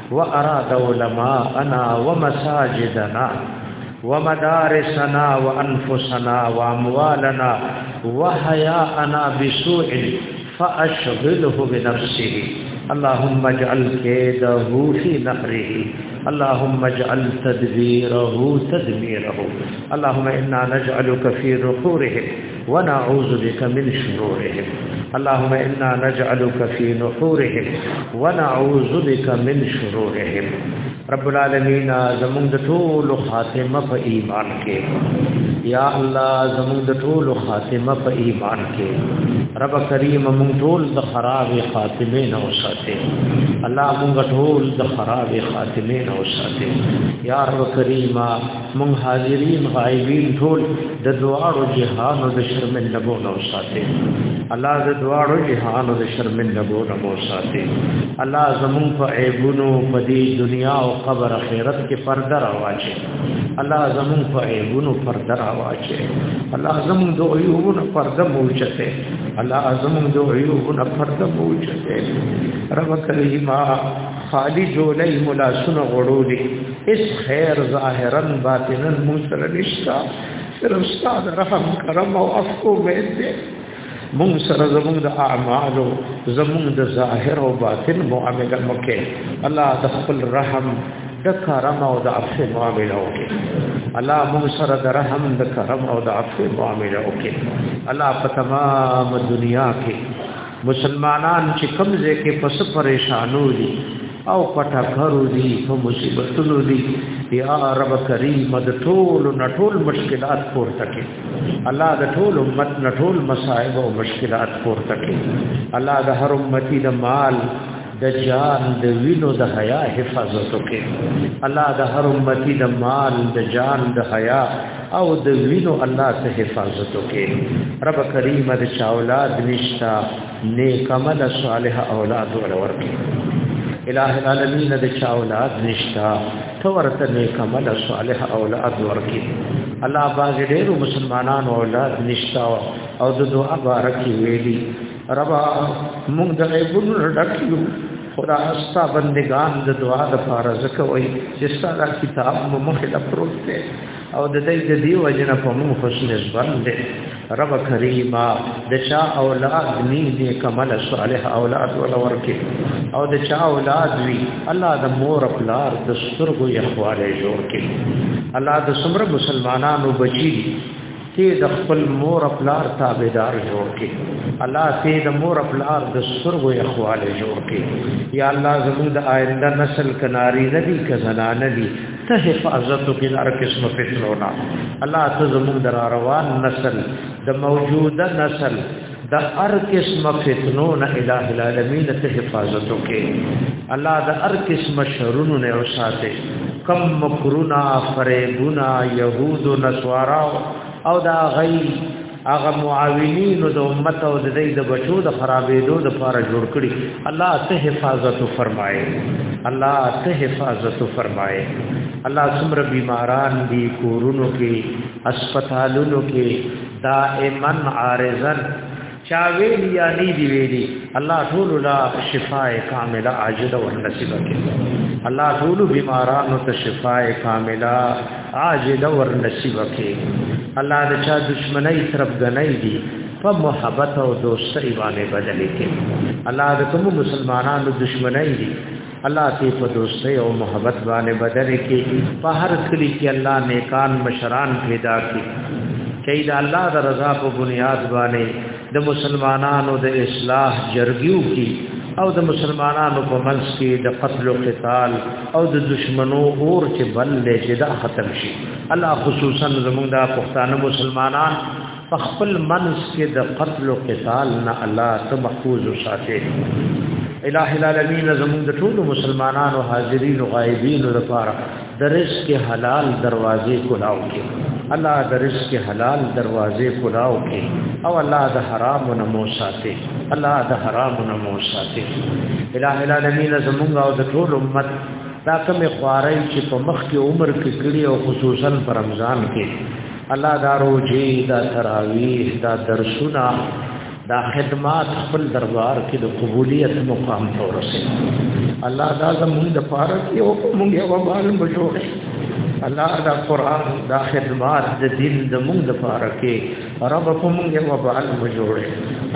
وأراد علماءنا ومساجدنا ومدارسنا وأنفسنا وأموالنا وحياءنا بسوء فأشغله بنفسه اللهم اجعل كيده في نحره اللهم اجعل تدبيره تدميره اللهم إنا نجعلك في نحورهم ونعوذ بك من شرورهم اللهم انا نجعلك في نحورهم ونعوذ بك من شرورهم رب العالمین زمون د ټول خاتمه په ایمان کې یا الله زمون د ټول خاتمه په ایمان کې رب کریم مونږ ټول د خراب خاتمه نه وساته الله مونږ ټول د خراب خاتمه نه وساته یا رب کریم مونږ حاضرین غایبین ټول د دواړو جهانو د شرمندګو نو ساتي الله د دواړو جهانو د شرمندګو نو ساتي الله زمون په عیبونو په دې دنیا او قبر آخرت کې پرده راواچي الله زمون په عیبونو پرده راواچي الله زمون د عیوبونو پرده موچته الله زمون د عیوبونو پرده موچته رب کریمه خالی جولای مولا سن غړولې اس خیر ظاهرا باطنا موسل نشتا صرف استاد رحم کرم او عفو مې دې مون سره زمون د اعمال زمون د ظاهر او باطن معامله مکه الله د خپل رحم د کرم او د عفو معامله وکي الله مون سره د رحم د کرم او د عفو معامله وکي الله په تمام دنیا کې مسلمانان چې کوم ځای کې پس پریشانو دي او پټکرو دي په مصیبتونو دي یا رب کریم د ټول نټول مشکلات پورته کې الله د ټول امت نټول مصائب او مشکلات پورته کې الله د هر امتی د مال د جان د وینو د حیا حفاظت وکړي الله د هر امتی د مال د جان د حیا او د وینو الله ته حفاظت وکي رب کریم د چا اولاد نشتا نیک عمل صالح اولاد ورکي الہ العالمین د چا اولاد نشتا تو ورته نیک عمل صالح اولاد ورکي الله باغ ډېر مسلمانانو اولاد نشتا او د دعا بارکی ویلي ربا موږ د غیبونو ډکیو خدا استا بندگان د دعا د فارزه کوي چې ستا کتاب مو مخه د پروت دی او د دې د دی وجنه په موږ خوشی ژوند دې رب کریما د چا اولاد نی دې کمل صالح اولاد ول ورکه او د چا اولاد وی الله د مور خپلار د سترګو یخواله جوړ کې الله د سمره مسلمانانو بچی ته د خپل مور پلار تابعدار جوړ کې الله ته د مور پلار د سرغو اخوال جوړ کې یا الله زموږ د آینده نسل کناری ندی کزنا ندی ته حفاظت کې لار قسم فتنونا الله ته زموږ درا روان نسل د موجوده نسل د هر قسمه فتنو نه الٰه العالمین ته حفاظت وکي الله د هر قسمه شرونو نه وساته کم مکرونا فریبنا یهود نسوارا او دا غي هغه معاونین د امت او د دې د بچو د خرابېدو د لپاره جوړ کړي الله ته حفاظت فرمایي الله ته حفاظت فرمایي الله څومره بیماران دي کورونو کې هسپتالونو کې دائما عارضا چا ویلی یا نی دی ویلی الله ټول لا شفاء کامله عاجله او نصیب کړي الله ټول بیمارانو ته شفاء کامله عاجله او نصیب کړي الله د چا دشمنی طرف غنۍ دي په محبت او دوستۍ باندې بدلې کړي الله د کوم مسلمانانو دشمنی دي الله دې په دوستۍ او محبت باندې بدل کې په هر کلی کې الله نیکان مشران پیدا کړي چې دا الله د رضا په بنیاد باندې د مسلمانانو د اصلاح جرګیو کې او د مسلمانانو په منځ کې د قتل او قتال او د دشمنو اور چې بل له جدا ختم شي الله خصوصا زمونږ د پښتانه مسلمانان خپل منس کې د قتل او قتال نه الله ته محفوظ وساتي الہ العالمین زمون د ټول مسلمانانو حاضرین او غایبین لپاره د رزق حلال دروازې کولاو کې الله د رزق حلال دروازې کولاو کې او الله د حرام نه مو ساتي الله د حرام نه مو ساتي الہ العالمین زمون او د ټول امت دا کوم خواري چې په مخ کې عمر کې کړی او خصوصا په رمضان کې الله دا روزي دا تراویح دا درسونه دا خدمات خپل دربار کې د قبولیت مقام ته ورسي الله دا زموږ د پاره کې او موږ یو بال بجوړ الله دا قران دا خدمات د دین د موږ د پاره کې رب په موږ یو بال بجوړ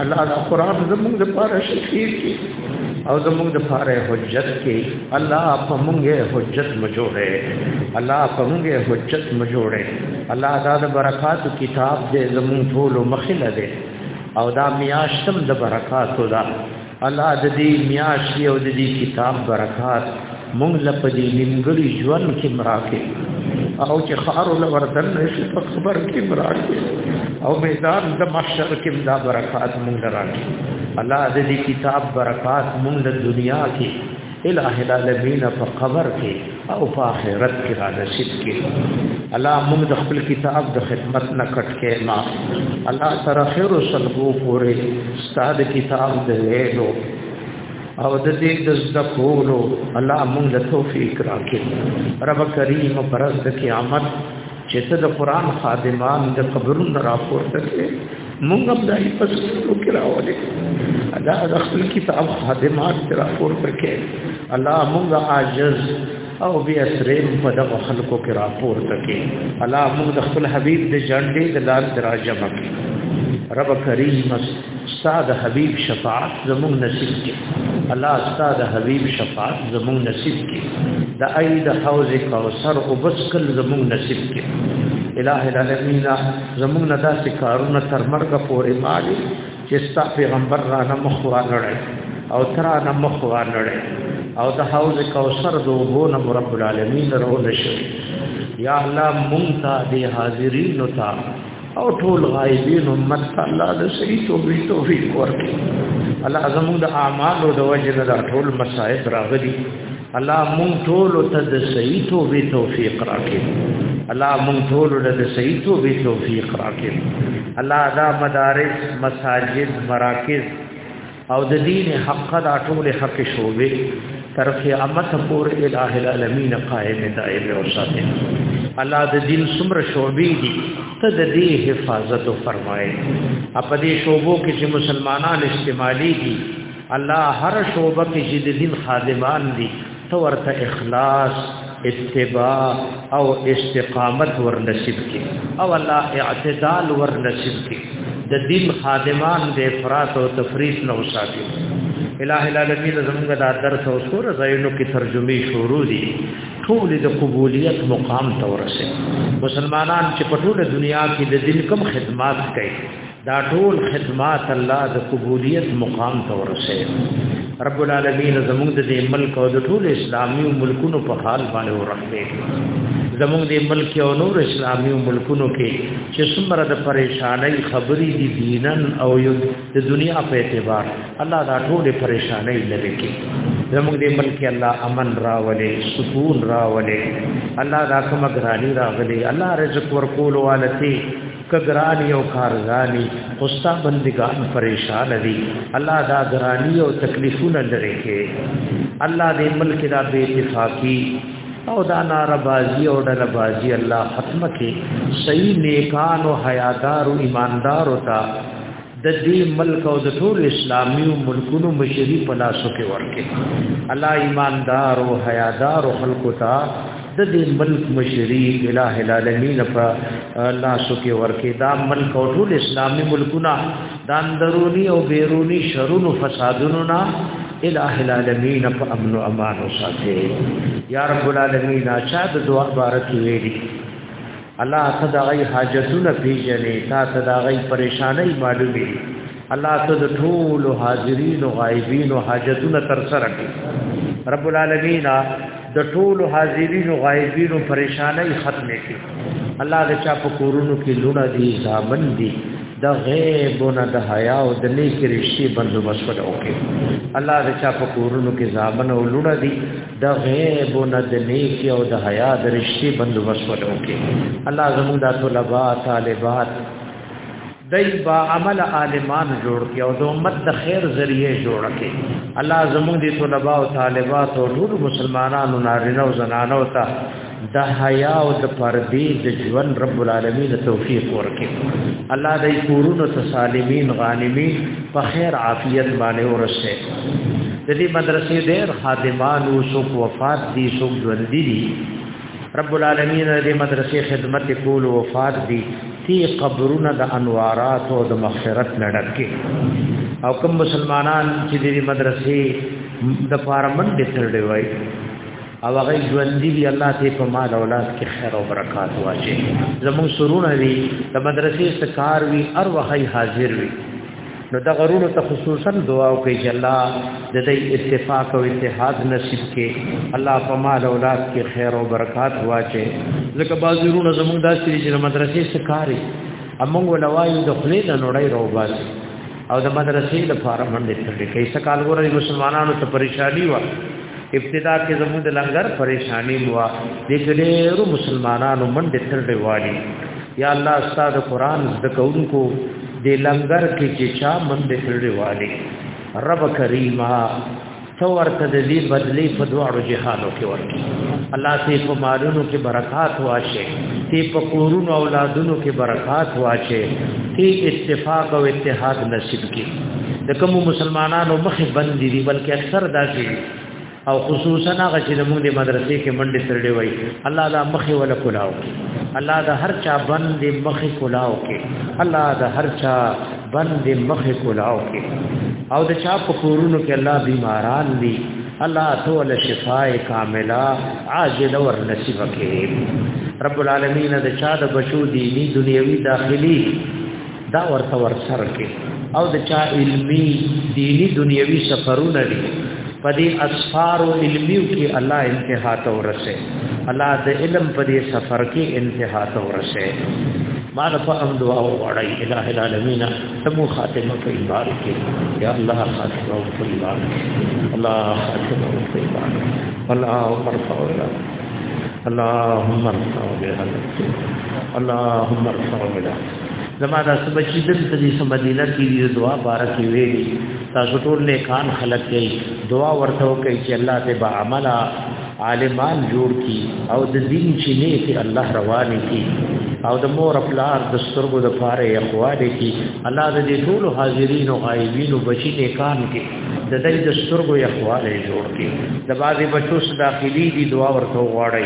الله دا قران زموږ د پاره شفیع کې او زموږ د پاره حجت کې الله په مونږه حجت مجوړه الله په مونږه حجت مجوړه الله دا د برکات کتاب دې زمون ټول مخله دې او دا میاشتم د برکات دا الله د دې میاش او د دې کتاب برکات مونږ له په دې نیمګړي ژوند کې مراکه او چې خار ول وردن نشي په خبر کې مراکه او میدان د محشر کې دا برکات مونږ راکړي الله دې کتاب برکات مونږ د دنیا کې الہ العالمین په قبر کې او په آخرت کې را نصیب کې الله موږ د خپل کتاب د خدمت نه کټ کې ما الله تر خیر او سلبو پورې استاد کتاب د ویلو او د دې د ذکرولو الله موږ له توفیق راکړي رب کریم پرز د قیامت چې ته د قران خادمان د قبرونو راپورته کې مونږ هم دای په سترو کې راولې دا د خپل کتاب خادمات راپورته کې الله مونږ عاجز او بیا سریم په دغه خلکو کې راپورته کې الله مونږ د خپل حبیب د جنډې د لار دراجمه کې رب کریم استاد حبیب شفاعت زموږ نصیب کې الله استاد حبیب شفاعت زموږ نصیب کې د اید حوض کوثر او بس کل زموږ نصیب کې الہ العالمین زموږ نه داسې کارونه تر مرګ پورې مالي چې ستا پیغمبر را نه مخ وانړي او تر نه مخ وانړي او د حوض کوثر د وبو نه رب العالمین رول شي یا الله مونږ ته د حاضرینو ته او ټول غایبین امت الله د صحیح توبې توفیق ورکړي الله زموږ د اعمال او د وجه نه ټول مصائب راغلي الله مونږ ټول ته د صحیح توبې توفیق راکړي الله مونږ ټول له د صحیح توبې توفیق راکړي الله دا مدارس مساجد مراکز او د دین حق دا ټول حق شوبې تر قیامت پورې الٰه العالمین قائم دائم او ساتي الله د دین څومره شوبې دي ته د دې حفاظت فرمایي په دې شوبو کې چې مسلمانان استعمالي دي الله هر شوبه کې چې د دین خادمان دي ته ورته اخلاص اتباع او استقامت ور نصیب کی او الله اعتدال ور نصیب کی د دین خادمان د افراط او تفریط نه وساتي الہ العالمین زموږ د درس او سور زینو کی ترجمه شروع دي ټول د قبولیت مقام ته ورسه مسلمانان چې په ټول دنیا کې د دین کم خدمات کوي دا ټول خدمات الله د قبولیت مقام ته ورسه رب العالمین زموږ د دې ملک او د ټول اسلامي ملکونو په حال باندې ورحمه زموږ د ملک او نور اسلامي ملکونو کې چې څومره د پریشانای خبرې دي دینن او د دنیا په اعتبار الله دا ټول پریشانای لري کې زموږ د ملک الله امن راولې سکون راولې الله دا کوم غرانی راغلي الله رزق ورکول والتي کګرانی او کارګانی خوستا بندگان پریشان دي الله دا ګرانی او تکلیفونه لري کې الله دې ملک دا بے اتفاقی او دا ناربازی او ډلبازی الله ختمه کې صحیح نیکان او حیادار او ایماندار او تا د دې ملک او د ټول اسلامي ملکونو مشري په لاسو کې ورکې الله ایماندار او حیادار او خلکو ته د دې ملک مشري الٰه العالمین په لاسو کې ورکې دا ملک او ټول اسلامي ملکونه د اندرونی او بیرونی شرونو فسادونو نه الٰه العالمین په امن او امان وساتي یا رب العالمین اچا د دعا بارک ویلي الله ته د غي حاجتونه پیژنې تا ته د غي پریشانای معلومې الله ته د ټول حاضرین او غایبین او حاجتونه تر سره کړي رب العالمین د ټول حاضرین او غایبین او پریشانای ختمې کړي الله د چا په کورونو کې لونه دي ځامن دي د غیب نه د حیا او د نیک رشتي بندوبست وکړي الله د چا په کورونو کې ځامن او لونه دي د غیب نه د نیکی او د حیا د رشتي بندوبست وکړي الله زموږ د طلباء طالبات دای با عمل عالمان جوړ کړي او د امت د خیر ذریعہ جوړ کړي الله زموږ د طلباء او طالبات او ټول مسلمانانو نارینه او زنانو ته د حیا او د پردې د ژوند رب العالمین توفیق ورکړي الله دې کورونو ته سالمین غانمین په خیر عافیت باندې ورسه د دې مدرسې ډېر خادمان او څوک وفات دي څوک ژوند دي رب العالمین دې مدرسې خدمت کول او وفات دي تی قبرونه د انوارات او د مغفرت لړکه او کوم مسلمانان چې دې مدرسې د فارمن دې ترډې وای او هغه ژوند دی الله ته په مال اولاد کې خیر او برکات واچي زمون سرونه وي د مدرسې سکار وي هر وخت حاضر وي نو د غرونو ته خصوصا دعا وکړي چې الله د دې استفاق او اتحاد نصیب کړي الله په مال اولاد کې خیر او برکات واچي ځکه بازرونه زمون داسې چې مدرسې سکاري امونږ ولوایو د خلې د نړۍ روباسي او د مدرسې لپاره باندې تل کې سکال ګورې مسلمانانو ته پریشانی و ابتدا کې زموږ د لنګر پریشانی موا د ډېرو مسلمانانو منډه تر دی والی یا الله استاد قران د کوونکو د لنګر کې چې چا منډه تر دی والی رب کریما تو ورته د دې بدلی په دواړو جهانو کې ورکی الله سي په مالونو کې برکات واشه تی په کورونو اولادونو کې برکات واشه تی اتفاق او اتحاد نصیب کړي د کوم مسلمانانو مخې بند دي بلکې اکثر داسې او خصوصا هغه چې موږ د مدرسې کې منډې ترړې وای الله دا مخې ولا کولاو الله دا هر چا بند مخې کولاو کې الله دا هر چا بند مخې کولاو کې او د چا په کورونو کې الله بیماران دي الله تو ول شفاء کامله عاجله ور نصیب کړي رب العالمین د چا د بشو دینی دنیوي داخلي دا ورته ورسره کې او د چا علمی دینی دنیوي سفرونه دي په دې اسفار او علمیو کې الله انتها ته ورسه الله د علم په دې سفر کې انتها ته ورسه ما د فهم دعا وړي الہ العالمین تمو خاتمه په ایمان کې یا الله خاتمه په ایمان الله خاتمه په ایمان الله مرفع اللهم ارفع بها اللهم ارفع بها زما دا سبا چې د دې سم مدینه کې یو دعا بارک ویلي تاسو ټول نه کان خلق یې دعا ورته وکړي چې الله دې با عمل عالمان جوړ کی او د دین چې نه کې الله روان کی او د مور خپل د سترګو د پاره یې خواله کی الله دې ټول حاضرین او غایبین او بچی نه کان کې د دې د سترګو یې خواله جوړ کی د بازي بچو داخلي دي دعا ورته وغواړي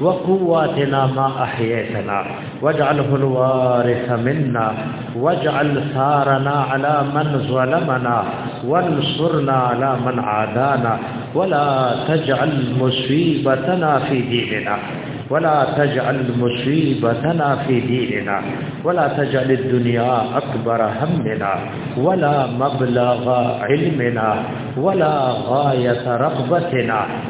وقواتنا ما أحييتنا واجعله الوارث منا واجعل ثارنا على من ظلمنا وانصرنا على من عادانا ولا تجعل مصيبتنا في ديننا ولا تجعل مصيبتنا في ديننا ولا تجعل الدنيا أكبر همنا ولا مبلغ علمنا ولا غاية رغبتنا